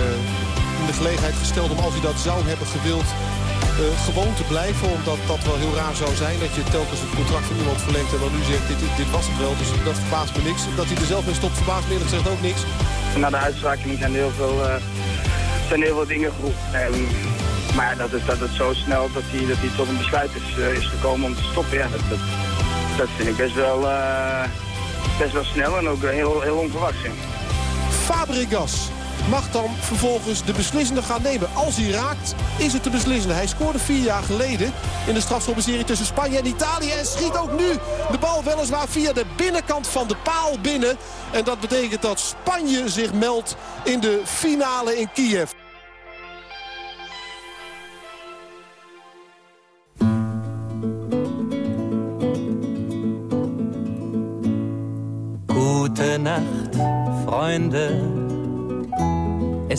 in de gelegenheid gesteld om als hij dat zou hebben gewild... Uh, gewoon te blijven, omdat dat wel heel raar zou zijn. Dat je telkens het contract van iemand verlengt en dan nu zegt dit, dit was het wel. Dus dat verbaast me niks. Dat hij er zelf mee stopt verbaast me eerlijk gezegd ook niks. Na de uitspraken zijn er heel veel, zijn heel veel dingen geroepen. maar dat het, dat het zo snel dat hij, dat hij tot een besluit is, is gekomen om te stoppen, ja, dat, dat, dat vind ik best wel best wel snel en ook heel, heel onverwachts. Fabregas mag dan vervolgens de beslissende gaan nemen. Als hij raakt, is het de beslissende. Hij scoorde vier jaar geleden in de strafschoppenserie tussen Spanje en Italië. En schiet ook nu de bal weliswaar via de binnenkant van de paal binnen. En dat betekent dat Spanje zich meldt in de finale in Kiev. Gute Nacht.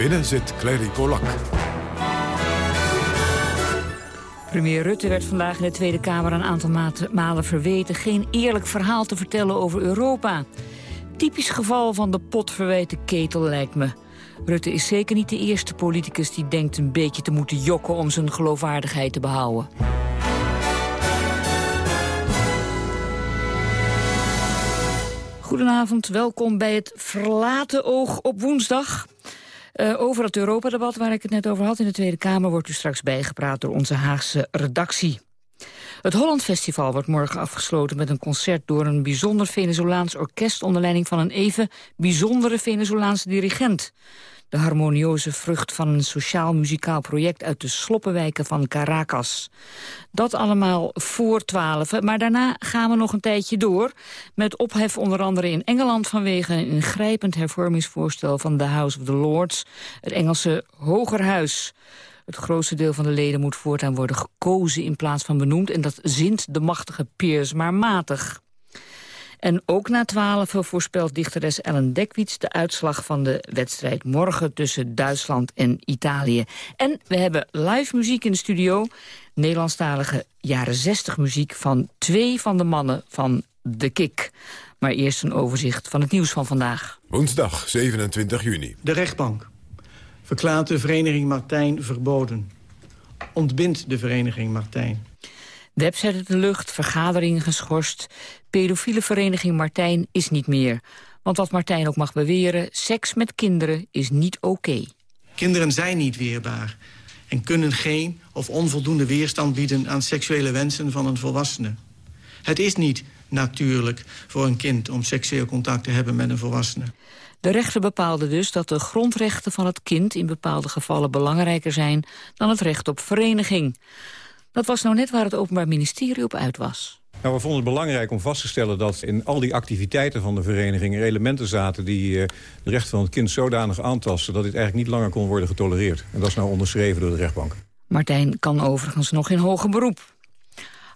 Binnen zit Clary Polak. Premier Rutte werd vandaag in de Tweede Kamer een aantal malen verweten... geen eerlijk verhaal te vertellen over Europa. Typisch geval van de potverwijte ketel lijkt me. Rutte is zeker niet de eerste politicus die denkt een beetje te moeten jokken... om zijn geloofwaardigheid te behouden. Goedenavond, welkom bij het Verlaten Oog op woensdag. Uh, over het Europadebat waar ik het net over had in de Tweede Kamer... wordt u straks bijgepraat door onze Haagse redactie. Het Holland Festival wordt morgen afgesloten met een concert... door een bijzonder Venezolaans orkest... onder leiding van een even bijzondere Venezolaanse dirigent de harmonieuze vrucht van een sociaal-muzikaal project... uit de sloppenwijken van Caracas. Dat allemaal voor twaalf, maar daarna gaan we nog een tijdje door... met ophef onder andere in Engeland vanwege een ingrijpend hervormingsvoorstel... van the House of the Lords, het Engelse Hogerhuis. Het grootste deel van de leden moet voortaan worden gekozen in plaats van benoemd... en dat zint de machtige peers maar matig. En ook na twaalf voorspelt dichteres Ellen Dekwits... de uitslag van de wedstrijd morgen tussen Duitsland en Italië. En we hebben live muziek in de studio. Nederlandstalige jaren 60 muziek van twee van de mannen van The Kick. Maar eerst een overzicht van het nieuws van vandaag. Woensdag 27 juni. De rechtbank verklaart de vereniging Martijn verboden. Ontbindt de vereniging Martijn. Website de lucht, vergaderingen geschorst. Pedofiele vereniging Martijn is niet meer. Want wat Martijn ook mag beweren, seks met kinderen is niet oké. Kinderen zijn niet weerbaar en kunnen geen of onvoldoende weerstand bieden aan seksuele wensen van een volwassene. Het is niet natuurlijk voor een kind om seksueel contact te hebben met een volwassene. De rechter bepaalde dus dat de grondrechten van het kind in bepaalde gevallen belangrijker zijn dan het recht op vereniging. Dat was nou net waar het Openbaar Ministerie op uit was. Nou, we vonden het belangrijk om vast te stellen dat in al die activiteiten van de vereniging er elementen zaten die uh, de rechten van het kind zodanig aantasten dat dit eigenlijk niet langer kon worden getolereerd. En dat is nou onderschreven door de rechtbank. Martijn kan overigens nog in hoger beroep.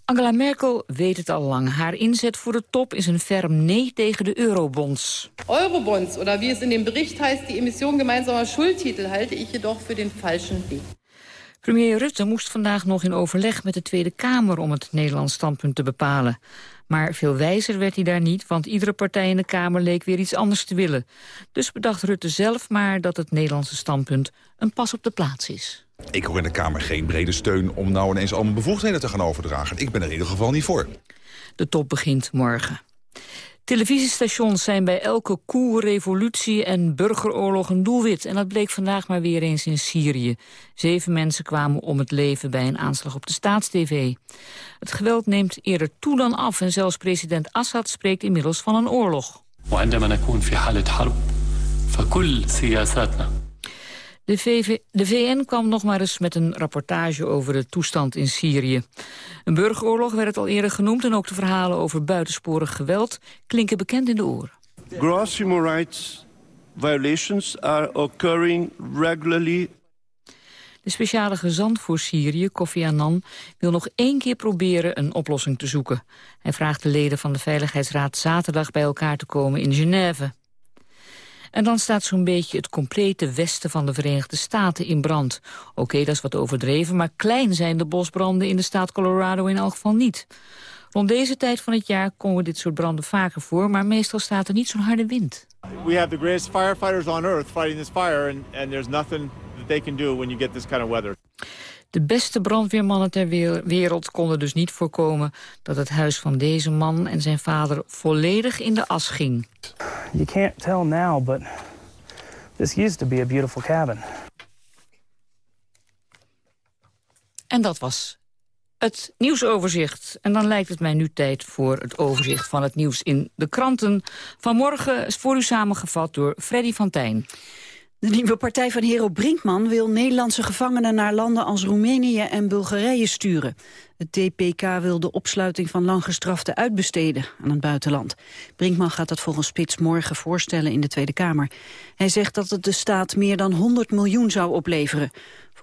Angela Merkel weet het al lang. Haar inzet voor de top is een ferm nee tegen de eurobonds. Eurobonds, oder wie es in dem Bericht heißt, die Emission gemeinsamer Schuldtitel, halte ich jedoch für den falschen Weg. Premier Rutte moest vandaag nog in overleg met de Tweede Kamer om het Nederlands standpunt te bepalen. Maar veel wijzer werd hij daar niet, want iedere partij in de Kamer leek weer iets anders te willen. Dus bedacht Rutte zelf maar dat het Nederlandse standpunt een pas op de plaats is. Ik hoor in de Kamer geen brede steun om nou ineens al mijn bevoegdheden te gaan overdragen. Ik ben er in ieder geval niet voor. De top begint morgen. Televisiestations zijn bij elke koe, revolutie en burgeroorlog een doelwit. En dat bleek vandaag maar weer eens in Syrië. Zeven mensen kwamen om het leven bij een aanslag op de staatstv. Het geweld neemt eerder toe dan af en zelfs president Assad spreekt inmiddels van een oorlog. De, VV, de VN kwam nog maar eens met een rapportage over de toestand in Syrië. Een burgeroorlog werd het al eerder genoemd... en ook de verhalen over buitensporig geweld klinken bekend in de oren. Gross human rights violations are occurring regularly de speciale gezant voor Syrië, Kofi Annan, wil nog één keer proberen een oplossing te zoeken. Hij vraagt de leden van de Veiligheidsraad zaterdag bij elkaar te komen in Genève. En dan staat zo'n beetje het complete westen van de Verenigde Staten in brand. Oké, dat is wat overdreven, maar klein zijn de bosbranden in de staat Colorado in elk geval niet. Rond deze tijd van het jaar komen dit soort branden vaker voor, maar meestal staat er niet zo'n harde wind. We have the greatest firefighters on earth fighting this fire and, and there's nothing that they can do when you get this kind of weather. De beste brandweermannen ter wereld konden dus niet voorkomen... dat het huis van deze man en zijn vader volledig in de as ging. You can't tell now, but this used to be a beautiful cabin. En dat was het nieuwsoverzicht. En dan lijkt het mij nu tijd voor het overzicht van het nieuws in de kranten. Vanmorgen is voor u samengevat door Freddy van Tijn. De nieuwe partij van Hero Brinkman wil Nederlandse gevangenen naar landen als Roemenië en Bulgarije sturen. Het DPK wil de opsluiting van langgestraften uitbesteden aan het buitenland. Brinkman gaat dat volgens Spits morgen voorstellen in de Tweede Kamer. Hij zegt dat het de staat meer dan 100 miljoen zou opleveren.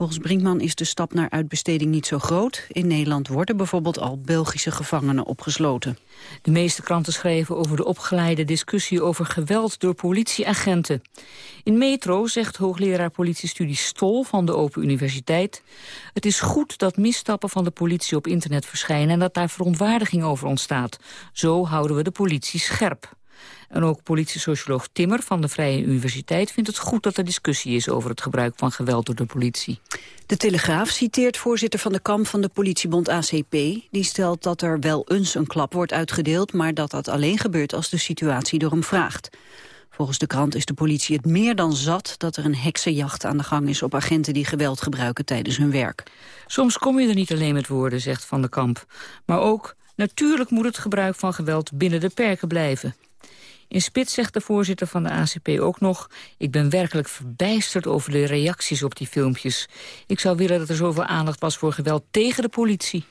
Volgens Brinkman is de stap naar uitbesteding niet zo groot. In Nederland worden bijvoorbeeld al Belgische gevangenen opgesloten. De meeste kranten schreven over de opgeleide discussie over geweld door politieagenten. In Metro zegt hoogleraar politiestudie Stol van de Open Universiteit... het is goed dat misstappen van de politie op internet verschijnen... en dat daar verontwaardiging over ontstaat. Zo houden we de politie scherp. En ook politiesocioloog Timmer van de Vrije Universiteit vindt het goed dat er discussie is over het gebruik van geweld door de politie. De Telegraaf citeert voorzitter van de kamp van de politiebond ACP. Die stelt dat er wel eens een klap wordt uitgedeeld, maar dat dat alleen gebeurt als de situatie hem vraagt. Volgens de krant is de politie het meer dan zat dat er een heksenjacht aan de gang is op agenten die geweld gebruiken tijdens hun werk. Soms kom je er niet alleen met woorden, zegt Van de Kamp. Maar ook, natuurlijk moet het gebruik van geweld binnen de perken blijven. In Spits zegt de voorzitter van de ACP ook nog... ik ben werkelijk verbijsterd over de reacties op die filmpjes. Ik zou willen dat er zoveel aandacht was voor geweld tegen de politie.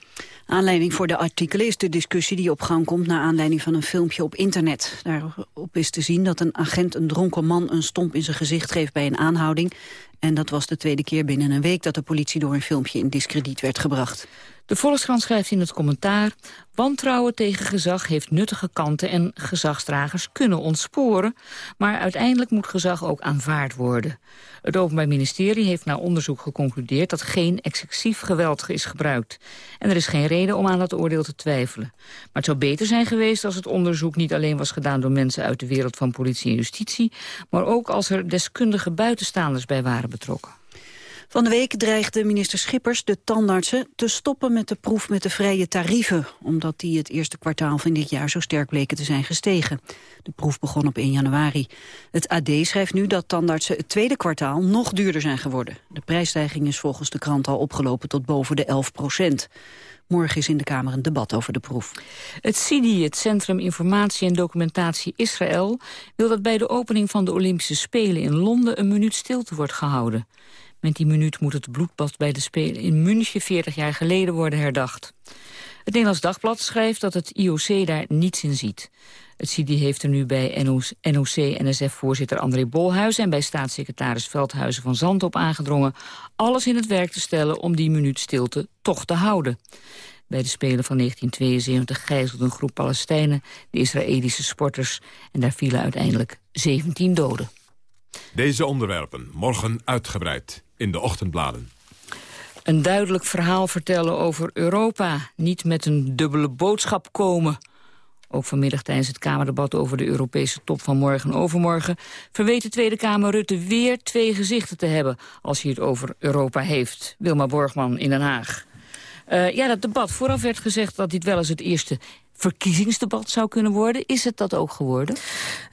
Aanleiding voor de artikelen is de discussie die op gang komt... naar aanleiding van een filmpje op internet. Daarop is te zien dat een agent een dronken man een stomp in zijn gezicht geeft bij een aanhouding. En dat was de tweede keer binnen een week dat de politie door een filmpje in diskrediet werd gebracht. De Volkskrant schrijft in het commentaar... wantrouwen tegen gezag heeft nuttige kanten en gezagsdragers kunnen ontsporen... maar uiteindelijk moet gezag ook aanvaard worden. Het Openbaar Ministerie heeft na onderzoek geconcludeerd... dat geen excessief geweld is gebruikt. En er is geen reden om aan dat oordeel te twijfelen. Maar het zou beter zijn geweest als het onderzoek niet alleen was gedaan... door mensen uit de wereld van politie en justitie... maar ook als er deskundige buitenstaanders bij waren betrokken. Van de week dreigde minister Schippers de tandartsen te stoppen met de proef met de vrije tarieven, omdat die het eerste kwartaal van dit jaar zo sterk bleken te zijn gestegen. De proef begon op 1 januari. Het AD schrijft nu dat tandartsen het tweede kwartaal nog duurder zijn geworden. De prijsstijging is volgens de krant al opgelopen tot boven de 11 procent. Morgen is in de Kamer een debat over de proef. Het CIDI, het Centrum Informatie en Documentatie Israël... wil dat bij de opening van de Olympische Spelen in Londen... een minuut stilte wordt gehouden. Met die minuut moet het bloedbad bij de Spelen in München 40 jaar geleden worden herdacht. Het Nederlands Dagblad schrijft dat het IOC daar niets in ziet. Het CIDI heeft er nu bij NOC-NSF-voorzitter André Bolhuis... en bij staatssecretaris Veldhuizen van Zand op aangedrongen... alles in het werk te stellen om die minuut stilte toch te houden. Bij de Spelen van 1972 gijzelde een groep Palestijnen... de Israëlische sporters en daar vielen uiteindelijk 17 doden. Deze onderwerpen morgen uitgebreid in de ochtendbladen. Een duidelijk verhaal vertellen over Europa. Niet met een dubbele boodschap komen. Ook vanmiddag tijdens het Kamerdebat over de Europese top van morgen en overmorgen... verweet de Tweede Kamer Rutte weer twee gezichten te hebben... als hij het over Europa heeft. Wilma Borgman in Den Haag. Uh, ja, dat debat. Vooraf werd gezegd dat dit wel eens het eerste verkiezingsdebat zou kunnen worden. Is het dat ook geworden?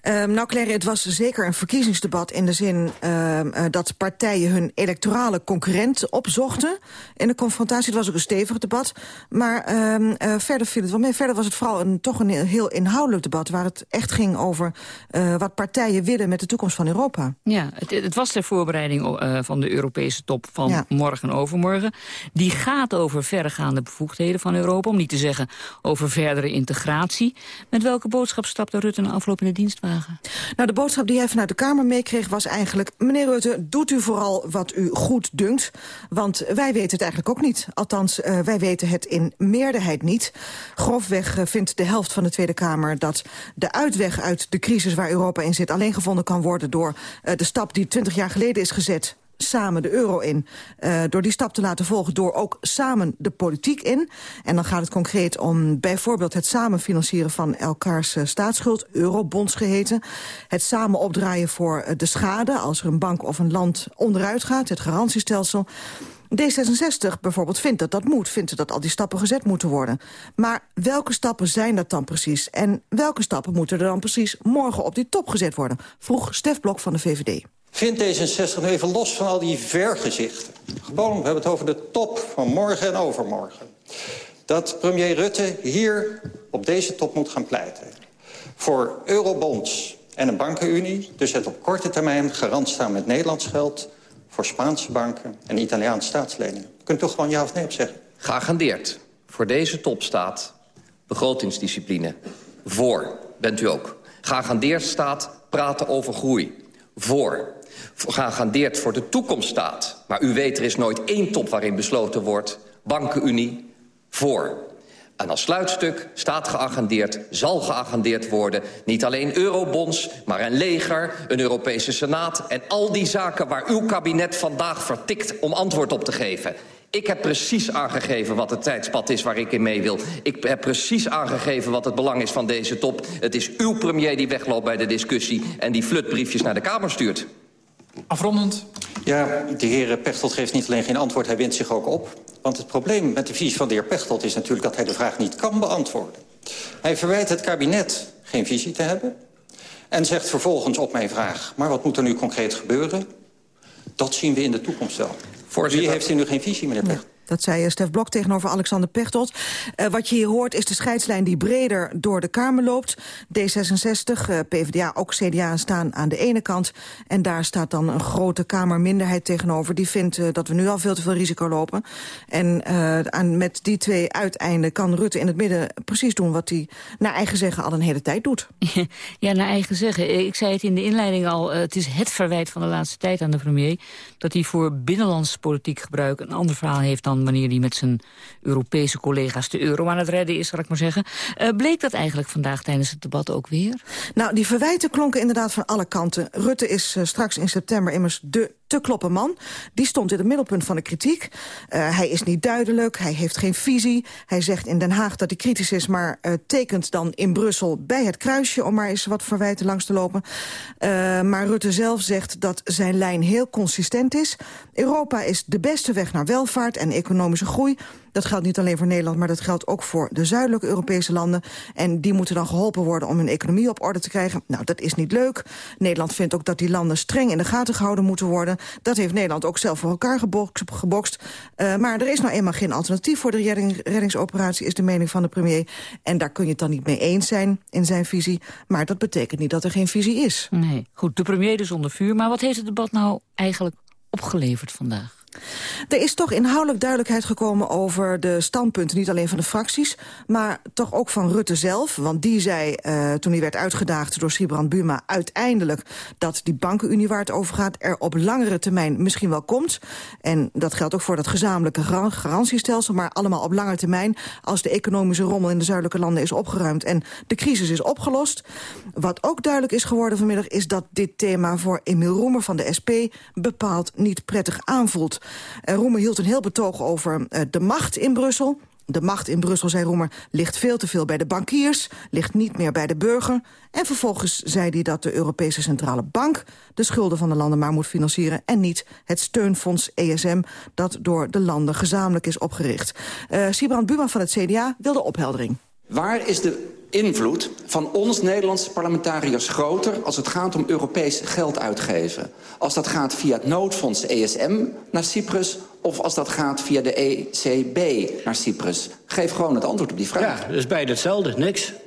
Um, nou, Claire, het was zeker een verkiezingsdebat... in de zin um, uh, dat partijen hun electorale concurrent opzochten. In de confrontatie, het was ook een stevig debat. Maar um, uh, verder viel het wel mee. Verder was het vooral een, toch een heel inhoudelijk debat... waar het echt ging over uh, wat partijen willen met de toekomst van Europa. Ja, het, het was ter voorbereiding van de Europese top van ja. morgen en overmorgen. Die gaat over verregaande bevoegdheden van Europa. Om niet te zeggen over verdere integratie. Met welke boodschap stapte Rutte na afloop in de dienstwagen? Nou, de boodschap die hij vanuit de Kamer meekreeg was eigenlijk... meneer Rutte, doet u vooral wat u goed dunkt. Want wij weten het eigenlijk ook niet. Althans, uh, wij weten het in meerderheid niet. Grofweg uh, vindt de helft van de Tweede Kamer... dat de uitweg uit de crisis waar Europa in zit... alleen gevonden kan worden door uh, de stap die 20 jaar geleden is gezet samen de euro in. Uh, door die stap te laten volgen door ook samen de politiek in. En dan gaat het concreet om bijvoorbeeld het samen financieren van elkaars uh, staatsschuld, eurobonds geheten. Het samen opdraaien voor uh, de schade als er een bank of een land onderuit gaat, het garantiestelsel. D66 bijvoorbeeld vindt dat dat moet, vindt dat al die stappen gezet moeten worden. Maar welke stappen zijn dat dan precies? En welke stappen moeten er dan precies morgen op die top gezet worden? Vroeg Stef Blok van de VVD. Vindt D66 nu even los van al die vergezichten. Gewoon, we hebben het over de top van morgen en overmorgen. Dat premier Rutte hier op deze top moet gaan pleiten. Voor eurobonds en een bankenunie. Dus het op korte termijn garant staan met Nederlands geld... voor Spaanse banken en Italiaanse staatsleningen. Kunt toch gewoon ja of nee op zeggen? Geagendeerd. Voor deze top staat begrotingsdiscipline. Voor bent u ook. Geagendeerd staat praten over groei. Voor geagendeerd voor de toekomst staat. Maar u weet, er is nooit één top waarin besloten wordt... bankenunie voor. En als sluitstuk staat geagendeerd, zal geagendeerd worden... niet alleen eurobonds, maar een leger, een Europese Senaat... en al die zaken waar uw kabinet vandaag vertikt om antwoord op te geven. Ik heb precies aangegeven wat het tijdspad is waar ik in mee wil. Ik heb precies aangegeven wat het belang is van deze top. Het is uw premier die wegloopt bij de discussie... en die flutbriefjes naar de Kamer stuurt. Afrondend. Ja, de heer Pechtold geeft niet alleen geen antwoord, hij wint zich ook op. Want het probleem met de visie van de heer Pechtold is natuurlijk... dat hij de vraag niet kan beantwoorden. Hij verwijt het kabinet geen visie te hebben... en zegt vervolgens op mijn vraag... maar wat moet er nu concreet gebeuren? Dat zien we in de toekomst wel. Voorzitter... Wie heeft hier nu geen visie, meneer Pechtold? Dat zei Stef Blok tegenover Alexander Pechtold. Uh, wat je hier hoort is de scheidslijn die breder door de Kamer loopt. D66, uh, PvdA, ook CDA staan aan de ene kant. En daar staat dan een grote Kamerminderheid tegenover. Die vindt dat we nu al veel te veel risico lopen. En aan, met die twee uiteinden kan Rutte in het midden precies doen... wat hij naar eigen zeggen al een hele tijd doet. (laughs) Ja, naar eigen zeggen. Ik zei het in de inleiding al. het is het verwijt van de laatste tijd aan de premier... dat hij voor binnenlands politiek gebruik een ander verhaal heeft dan wanneer hij met zijn Europese collega's de euro aan het redden is, zal ik maar zeggen. Uh, bleek dat eigenlijk vandaag tijdens het debat ook weer? Nou, die verwijten klonken inderdaad van alle kanten. Rutte is uh, straks in september immers de te kloppen man. Die stond in het middelpunt van de kritiek. Uh, hij is niet duidelijk, hij heeft geen visie. Hij zegt in Den Haag dat hij kritisch is... maar uh, tekent dan in Brussel bij het kruisje... om maar eens wat verwijten langs te lopen. Uh, maar Rutte zelf zegt dat zijn lijn heel consistent is. Europa is de beste weg naar welvaart en economische groei. Dat geldt niet alleen voor Nederland, maar dat geldt ook voor de zuidelijke Europese landen. En die moeten dan geholpen worden om hun economie op orde te krijgen. Nou, dat is niet leuk. Nederland vindt ook dat die landen streng in de gaten gehouden moeten worden. Dat heeft Nederland ook zelf voor elkaar gebokst. Uh, maar er is nou eenmaal geen alternatief voor de redding, reddingsoperatie, is de mening van de premier. En daar kun je het dan niet mee eens zijn in zijn visie. Maar dat betekent niet dat er geen visie is. Nee, goed, de premier dus onder vuur. Maar wat heeft het debat nou eigenlijk opgeleverd vandaag? Er is toch inhoudelijk duidelijkheid gekomen over de standpunten... niet alleen van de fracties, maar toch ook van Rutte zelf. Want die zei, uh, toen hij werd uitgedaagd door Sibrand Buma... uiteindelijk dat die bankenunie waar het over gaat... er op langere termijn misschien wel komt. En dat geldt ook voor dat gezamenlijke garantiestelsel... maar allemaal op lange termijn... als de economische rommel in de zuidelijke landen is opgeruimd... en de crisis is opgelost. Wat ook duidelijk is geworden vanmiddag... is dat dit thema voor Emiel Roemer van de SP bepaald niet prettig aanvoelt. Uh, Roemer hield een heel betoog over uh, de macht in Brussel. De macht in Brussel, zei Roemer, ligt veel te veel bij de bankiers... ligt niet meer bij de burger. En vervolgens zei hij dat de Europese Centrale Bank... de schulden van de landen maar moet financieren... en niet het steunfonds ESM dat door de landen gezamenlijk is opgericht. Uh, Sibrand Buma van het CDA wilde opheldering. Waar is de invloed van ons Nederlandse parlementariërs groter... als het gaat om Europees geld uitgeven? Als dat gaat via het noodfonds ESM naar Cyprus... of als dat gaat via de ECB naar Cyprus? Geef gewoon het antwoord op die vraag. Ja, dat is beide hetzelfde, niks. Dat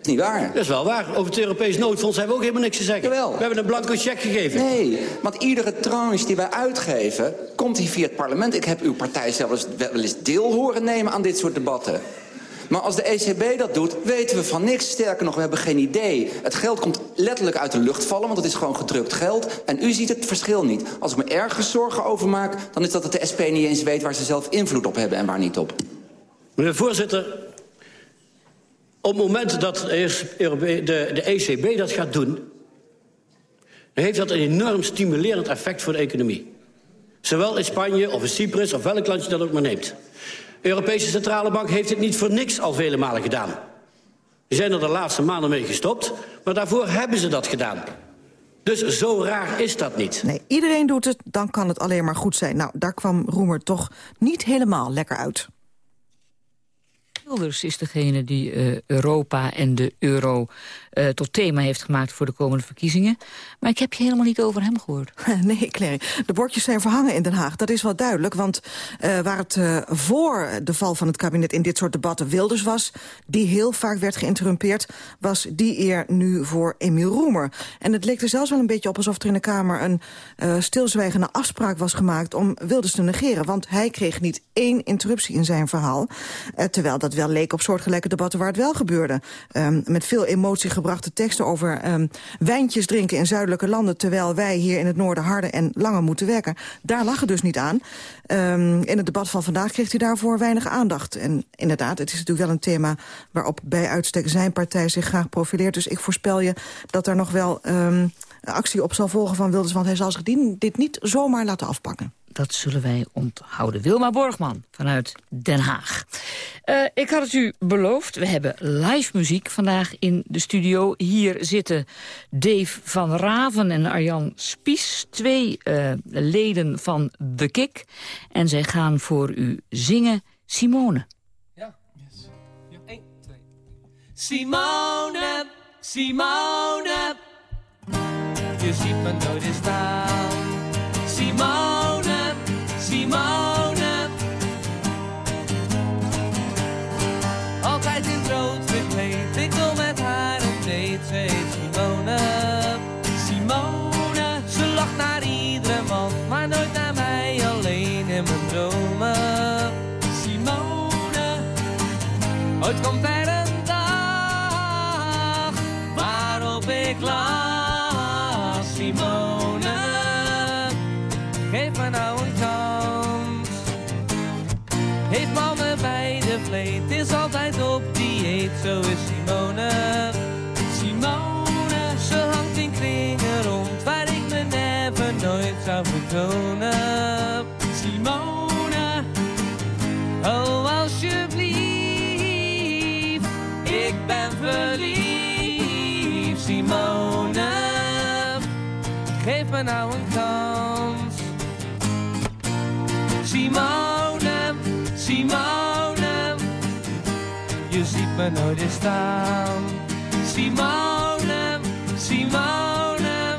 is niet waar. Dat is wel waar. Over het Europees noodfonds hebben we ook helemaal niks te zeggen. Jawel. We hebben een blanco cheque gegeven. Nee, want iedere tranche die wij uitgeven... komt hier via het parlement. Ik heb uw partij zelfs wel eens deel horen nemen aan dit soort debatten. Maar als de ECB dat doet, weten we van niks. Sterker nog, we hebben geen idee. Het geld komt letterlijk uit de lucht vallen, want het is gewoon gedrukt geld. En u ziet het verschil niet. Als ik me ergens zorgen over maak, dan is dat het de SP niet eens weet... waar ze zelf invloed op hebben en waar niet op. Meneer voorzitter, op het moment dat de, ECB dat gaat doen... heeft dat een enorm stimulerend effect voor de economie. Zowel in Spanje of in Cyprus of welk land je dat ook maar neemt. Europese Centrale Bank heeft het niet voor niks al vele malen gedaan. Ze zijn er de laatste maanden mee gestopt, maar daarvoor hebben ze dat gedaan. Dus zo raar is dat niet. Nee, iedereen doet het, dan kan het alleen maar goed zijn. Nou, daar kwam Roemer toch niet helemaal lekker uit. Wilders is degene die uh, Europa en de euro uh, tot thema heeft gemaakt voor de komende verkiezingen. Maar ik heb je helemaal niet over hem gehoord. (laughs) Nee, Clary. De bordjes zijn verhangen in Den Haag. Dat is wel duidelijk, want uh, waar het voor de val van het kabinet in dit soort debatten Wilders was, die heel vaak werd geïnterrumpeerd, was die eer nu voor Emiel Roemer. En het leek er zelfs wel een beetje op alsof er in de Kamer een stilzwijgende afspraak was gemaakt om Wilders te negeren. Want hij kreeg niet één interruptie in zijn verhaal, terwijl dat wel leek op soortgelijke debatten waar het wel gebeurde. Um, met veel emotie gebrachte teksten over um, wijntjes drinken in zuidelijke landen... terwijl wij hier in het noorden harder en langer moeten werken. Daar lag het dus niet aan. Um, in het debat van vandaag kreeg hij daarvoor weinig aandacht. En inderdaad, het is natuurlijk wel een thema waarop bij uitstek zijn partij zich graag profileert. Dus ik voorspel je dat er nog wel actie op zal volgen van Wilders... want hij zal zich dit niet zomaar laten afpakken. Dat zullen wij onthouden. Wilma Borgman vanuit Den Haag. Uh, ik had het u beloofd, we hebben live muziek vandaag in de studio. Hier zitten Dave van Raven en Arjan Spies, twee uh, leden van The Kick. En zij gaan voor u zingen Simone. Ja, yes. Ja, 1, 2. Simone, Simone, je ziet me nooit eens staan. Simone, Simone. Altijd in het rood gekleed, ik wil met haar een date. Simone, Simone. Ze lacht naar iedere man, maar nooit naar mij alleen in mijn dromen. Simone, ooit komt vleet, is altijd op dieet, zo is Simone. Simone, ze hangt in kringen rond, waar ik me never nooit zou vertonen. Simone, oh alsjeblieft, ik ben verliefd. Simone, geef me nou een kans. Simone, Simone, me nooit eens staan. Simone, Simone.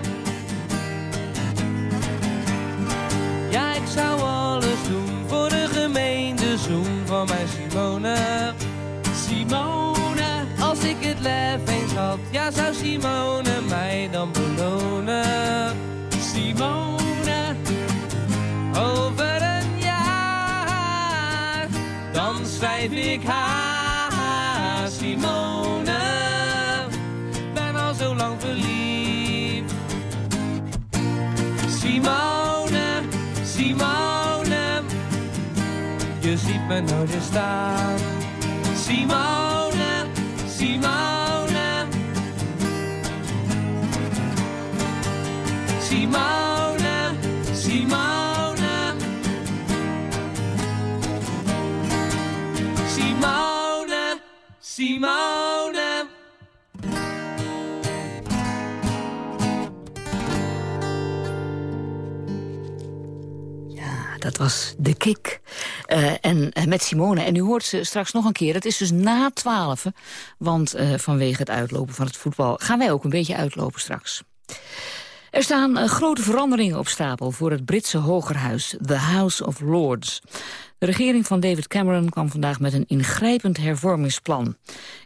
Ja, ik zou alles doen voor de gemeente zoen van mijn Simone. Simone, als ik het lef eens had, ja, zou Simone mij dan belonen. Simone, over een jaar, dan schrijf ik haar. Simone, Simone, je ziet me nooit meer staan. Simone, Simone. Simone, Simone. Simone, Simone. Dat was de kick. Eh, en eh, met Simone. En u hoort ze straks nog een keer. Het is dus na twaalf. Want eh, vanwege het uitlopen van het voetbal... gaan wij ook een beetje uitlopen straks. Er staan grote veranderingen op stapel voor het Britse Hogerhuis, the House of Lords. De regering van David Cameron kwam vandaag met een ingrijpend hervormingsplan.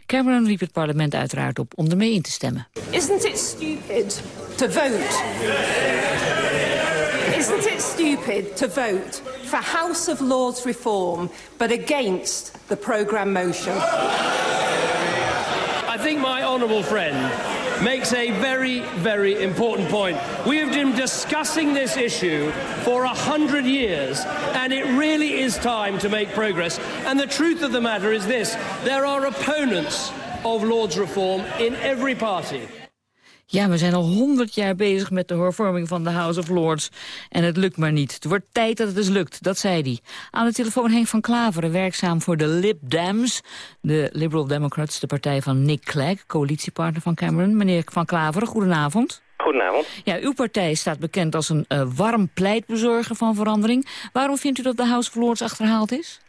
Cameron riep het parlement uiteraard op om ermee in te stemmen. Isn't it stupid to vote? Isn't it stupid to vote for House of Lords reform but against the programme motion? I think my honourable friend makes a very, very important point. We have been discussing this issue for a hundred years, and it really is time to make progress. And the truth of the matter is this there are opponents of Lord's reform in every party. Ja, we zijn al honderd jaar bezig met de hervorming van de House of Lords. En het lukt maar niet. Het wordt tijd dat het eens lukt, dat zei hij. Aan de telefoon Henk van Klaveren, werkzaam voor de Lib Dems... de Liberal Democrats, de partij van Nick Clegg, coalitiepartner van Cameron. Meneer van Klaveren, goedenavond. Goedenavond. Ja, uw partij staat bekend als een uh, warm pleitbezorger van verandering. Waarom vindt u dat de House of Lords achterhaald is?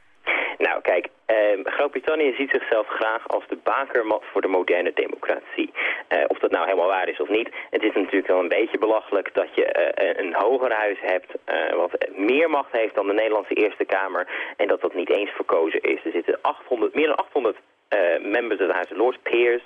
Nou, kijk, Uh, Groot-Brittannië ziet zichzelf graag als de bakermat voor de moderne democratie. Uh, of dat nou helemaal waar is of niet. Het is natuurlijk wel een beetje belachelijk dat je uh, een hogerhuis hebt... wat meer macht heeft dan de Nederlandse Eerste Kamer... en dat dat niet eens verkozen is. Er zitten 800, meer dan 800 members of the House of Lords, peers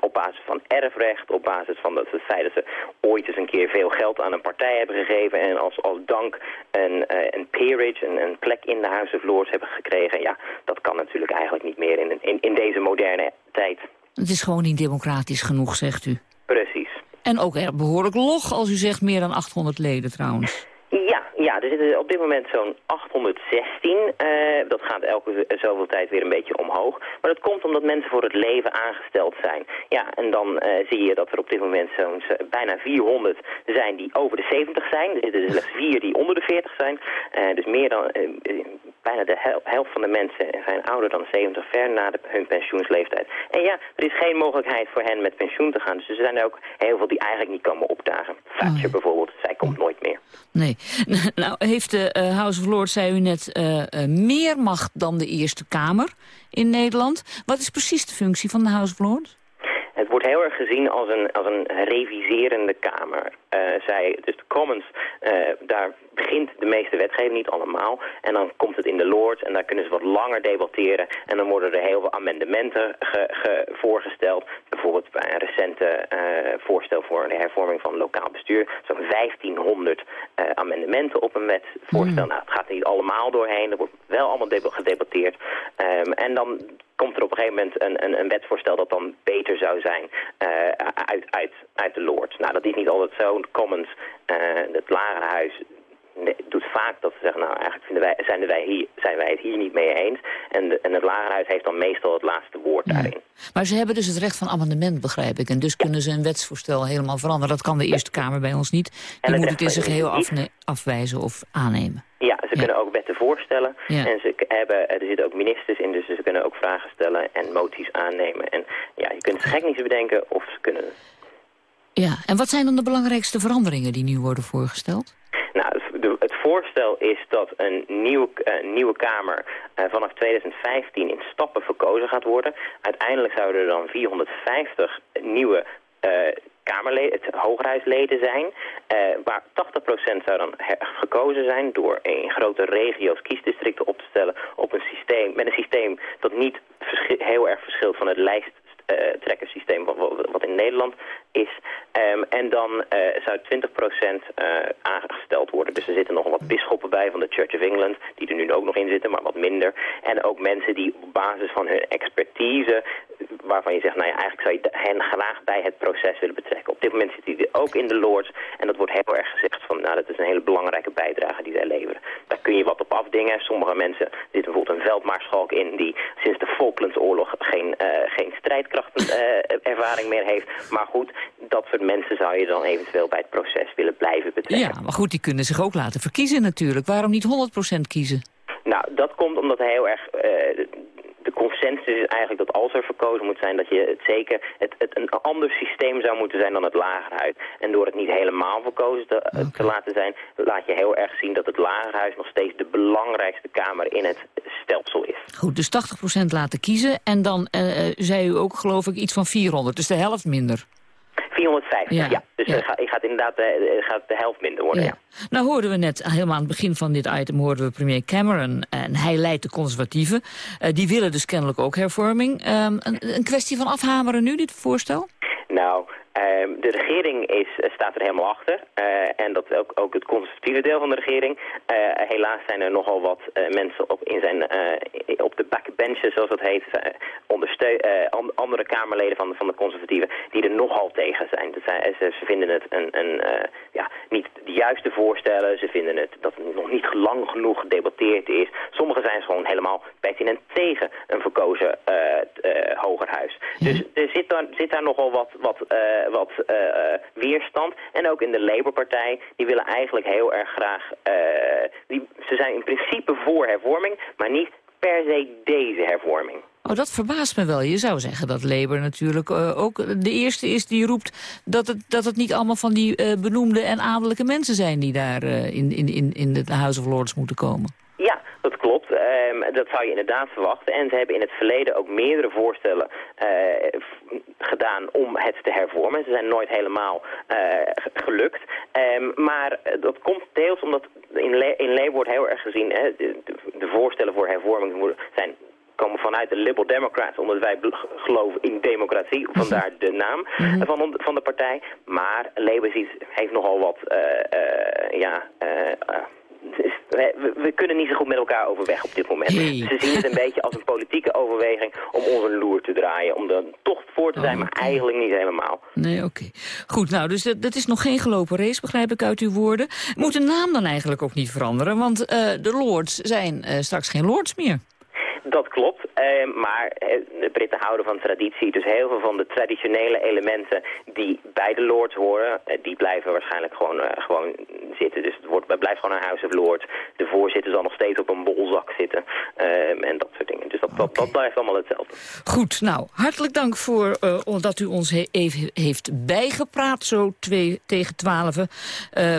op basis van erfrecht, op basis van het feit dat ze ooit eens een keer veel geld aan een partij hebben gegeven en als, als dank een, een peerage, een, een plek in de House of Lords hebben gekregen. Ja, dat kan natuurlijk eigenlijk niet meer in, in, in deze moderne tijd. Het is gewoon niet democratisch genoeg, zegt u. Precies. En ook er behoorlijk log, als u zegt meer dan 800 leden trouwens. Ja, ja, er zitten op dit moment zo'n 816. Uh, dat gaat elke zoveel tijd weer een beetje omhoog. Maar dat komt omdat mensen voor het leven aangesteld zijn. Ja, en dan uh, zie je dat er op dit moment zo'n bijna 400 zijn die over de 70 zijn. Er zitten (laughs) slechts vier die onder de 40 zijn. Uh, dus meer dan bijna de hel helft van de mensen zijn ouder dan 70, ver na de, hun pensioensleeftijd. En ja, er is geen mogelijkheid voor hen met pensioen te gaan. Dus er zijn er ook heel veel die eigenlijk niet komen opdagen. Thatcher oh, ja. bijvoorbeeld, zij komt nooit meer. Nee. (laughs) Nou, heeft de uh, House of Lords, zei u net, uh, uh, meer macht dan de Eerste Kamer in Nederland. Wat is precies de functie van de House of Lords? Het wordt heel erg gezien als een, als een reviserende kamer. Uh, zij, dus de Commons, uh, daar begint de meeste wetgeving, niet allemaal. En dan komt het in de Lords en daar kunnen ze wat langer debatteren. En dan worden er heel veel amendementen ge, ge voorgesteld. Bijvoorbeeld bij een recente uh, voorstel voor de hervorming van lokaal bestuur. Zo'n 1500 amendementen op een wetsvoorstel. Mm. Nou, het gaat niet allemaal doorheen. Er wordt wel allemaal gedebatteerd. Um, en dan komt er op een gegeven moment een, een, een wetsvoorstel dat dan beter zou zijn uh, uit, uit, uit de Lords. Nou, dat is niet altijd zo. Commons, uh, het lagere huis, doet vaak dat ze zeggen, nou eigenlijk vinden wij, zijn, wij hier, zijn wij het hier niet mee eens. En, de, en het lagerhuis heeft dan meestal het laatste woord daarin. Maar ze hebben dus het recht van amendement, begrijp ik. En dus kunnen ze een wetsvoorstel helemaal veranderen. Dat kan de Eerste Kamer bij ons niet. Die moet het in zijn geheel afwijzen of aannemen. Ja, ze ja. kunnen ook wetten voorstellen. Ja. En ze hebben, er zitten ook ministers in, dus ze kunnen ook vragen stellen en moties aannemen. En ja, je kunt het gek niet bedenken of ze kunnen. Ja, en wat zijn dan de belangrijkste veranderingen die nu worden voorgesteld? Nou, voorstel is dat een nieuwe, uh, nieuwe Kamer uh, vanaf 2015 in stappen verkozen gaat worden. Uiteindelijk zouden er dan 450 nieuwe uh, Kamerleden, het zijn, waar 80% zou dan gekozen zijn door in grote regio's kiesdistricten op te stellen op een systeem, met een systeem dat niet heel erg verschilt van het lijsttrekkersysteem wat, wat in Nederland is. Ehm, en dan uh, zou 20% uh, aangesteld worden. Dus er zitten nog wat bisschoppen bij van de Church of England, die er nu ook nog in zitten, maar wat minder. En ook mensen die op basis van hun expertise, waarvan je zegt, nou ja, eigenlijk zou je hen graag bij het proces willen betrekken. Op dit moment zit hij ook in de Lords en dat wordt heel erg gezegd van, nou dat is een hele belangrijke bijdrage die zij leveren. Daar kun je wat op afdingen. Sommige mensen, er bijvoorbeeld een veldmaarschalk in die sinds de Falklandsoorlog geen, uh, geen strijdkrachtenervaring meer heeft. Maar goed, dat soort mensen zou je dan eventueel bij het proces willen blijven betrekken. Ja, maar goed, die kunnen zich ook laten verkiezen natuurlijk. Waarom niet 100% kiezen? Nou, dat komt omdat heel erg... Uh, de consensus is eigenlijk dat als er verkozen moet zijn... dat je het zeker het, het een ander systeem zou moeten zijn dan het lagerhuis. En door het niet helemaal verkozen te, okay. te, laten zijn... laat je heel erg zien dat het lagerhuis nog steeds de belangrijkste kamer in het stelsel is. Goed, dus 80% laten kiezen. En dan uh, zei u ook geloof ik iets van 400, dus de helft minder. 450, ja. ja. Dus ja. gaat, gaat inderdaad de, gaat de helft minder worden, ja. ja. Nou hoorden we net, helemaal aan het begin van dit item... hoorden we premier Cameron en hij leidt de conservatieven. Uh, die willen dus kennelijk ook hervorming. Um, een, een kwestie van afhameren nu, dit voorstel? Nou, de regering is, staat er helemaal achter. Uh, en dat ook, ook het conservatieve deel van de regering. Uh, helaas zijn er nogal wat mensen op, in zijn, op de backbenches, zoals dat heet, an andere Kamerleden van de, van de conservatieven, die er nogal tegen zijn. Dat zijn ze, ze, vinden het een, een ja, niet de juiste voorstellen. Ze vinden het dat het nog niet lang genoeg gedebatteerd is. Sommigen zijn gewoon helemaal pertinent tegen een verkozen hogerhuis. Dus er zit daar, zit daar nogal wat... wat wat uh, weerstand. En ook in de Labour-partij, die willen eigenlijk heel erg graag... Die, ze zijn in principe voor hervorming, maar niet per se deze hervorming. Oh, dat verbaast me wel. Je zou zeggen dat Labour natuurlijk ook de eerste is die roept... dat het, dat het niet allemaal van die benoemde en adellijke mensen zijn... die daar uh, in, in, in, de House of Lords moeten komen. Ja, dat. Um, zou je inderdaad verwachten. En ze hebben in het verleden ook meerdere voorstellen uh, gedaan om het te hervormen. Ze zijn nooit helemaal uh, gelukt. Um, maar dat komt deels omdat in, Le in wordt heel erg gezien... Hè, de, de, voorstellen voor hervorming zijn komen vanuit de Liberal Democrats, omdat wij geloven in democratie. Vandaar de naam -hmm. van, van de partij. Maar Labour heeft nogal wat, uh, uh, ja... Uh, we, we, kunnen niet zo goed met elkaar overweg op dit moment. Hey. Ze zien het een beetje als een politieke overweging om ons een loer te draaien. Om er toch voor te zijn, oh, okay. maar eigenlijk niet helemaal. Nee, oké. Okay. Goed, nou, dus dat, dat, is nog geen gelopen race, begrijp ik uit uw woorden. Moet de naam dan eigenlijk ook niet veranderen? Want uh, de lords zijn uh, straks geen lords meer. Dat klopt, uh, maar de Britten houden van traditie. Dus heel veel van de traditionele elementen die bij de Lords horen... Uh, die blijven waarschijnlijk gewoon, uh, gewoon zitten. Dus het, wordt, het blijft gewoon een House of Lords. De voorzitter zal nog steeds op een bolzak zitten. En dat soort dingen. Dus dat, okay. dat, dat, blijft allemaal hetzelfde. Goed, nou, hartelijk dank voor dat u ons he even heeft bijgepraat. Zo twee tegen twaalf.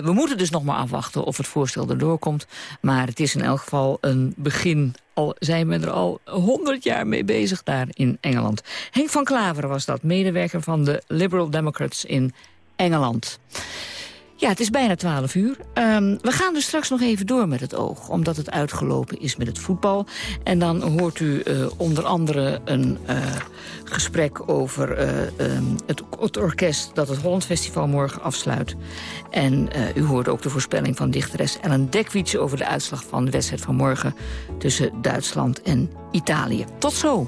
we moeten dus nog maar afwachten of het voorstel erdoor komt. Maar het is in elk geval een begin al zijn we er al honderd jaar mee bezig daar in Engeland. Henk van Klaveren was dat, medewerker van de Liberal Democrats in Engeland. Ja, het is bijna 12 uur. Um, we gaan dus straks nog even door met het oog, omdat het uitgelopen is met het voetbal. En dan hoort u uh, onder andere een uh, gesprek over um, het, het, orkest dat het Holland Festival morgen afsluit. En u hoort ook de voorspelling van dichteres Ellen Dekwits over de uitslag van de wedstrijd van morgen tussen Duitsland en Italië. Tot zo!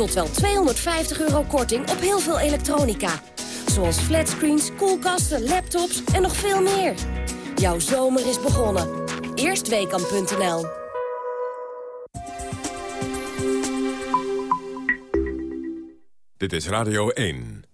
Tot wel 250 euro korting op heel veel elektronica. Zoals flatscreens, koelkasten, laptops en nog veel meer. Jouw zomer is begonnen. Eerst Weekamp.nl. Dit is Radio 1.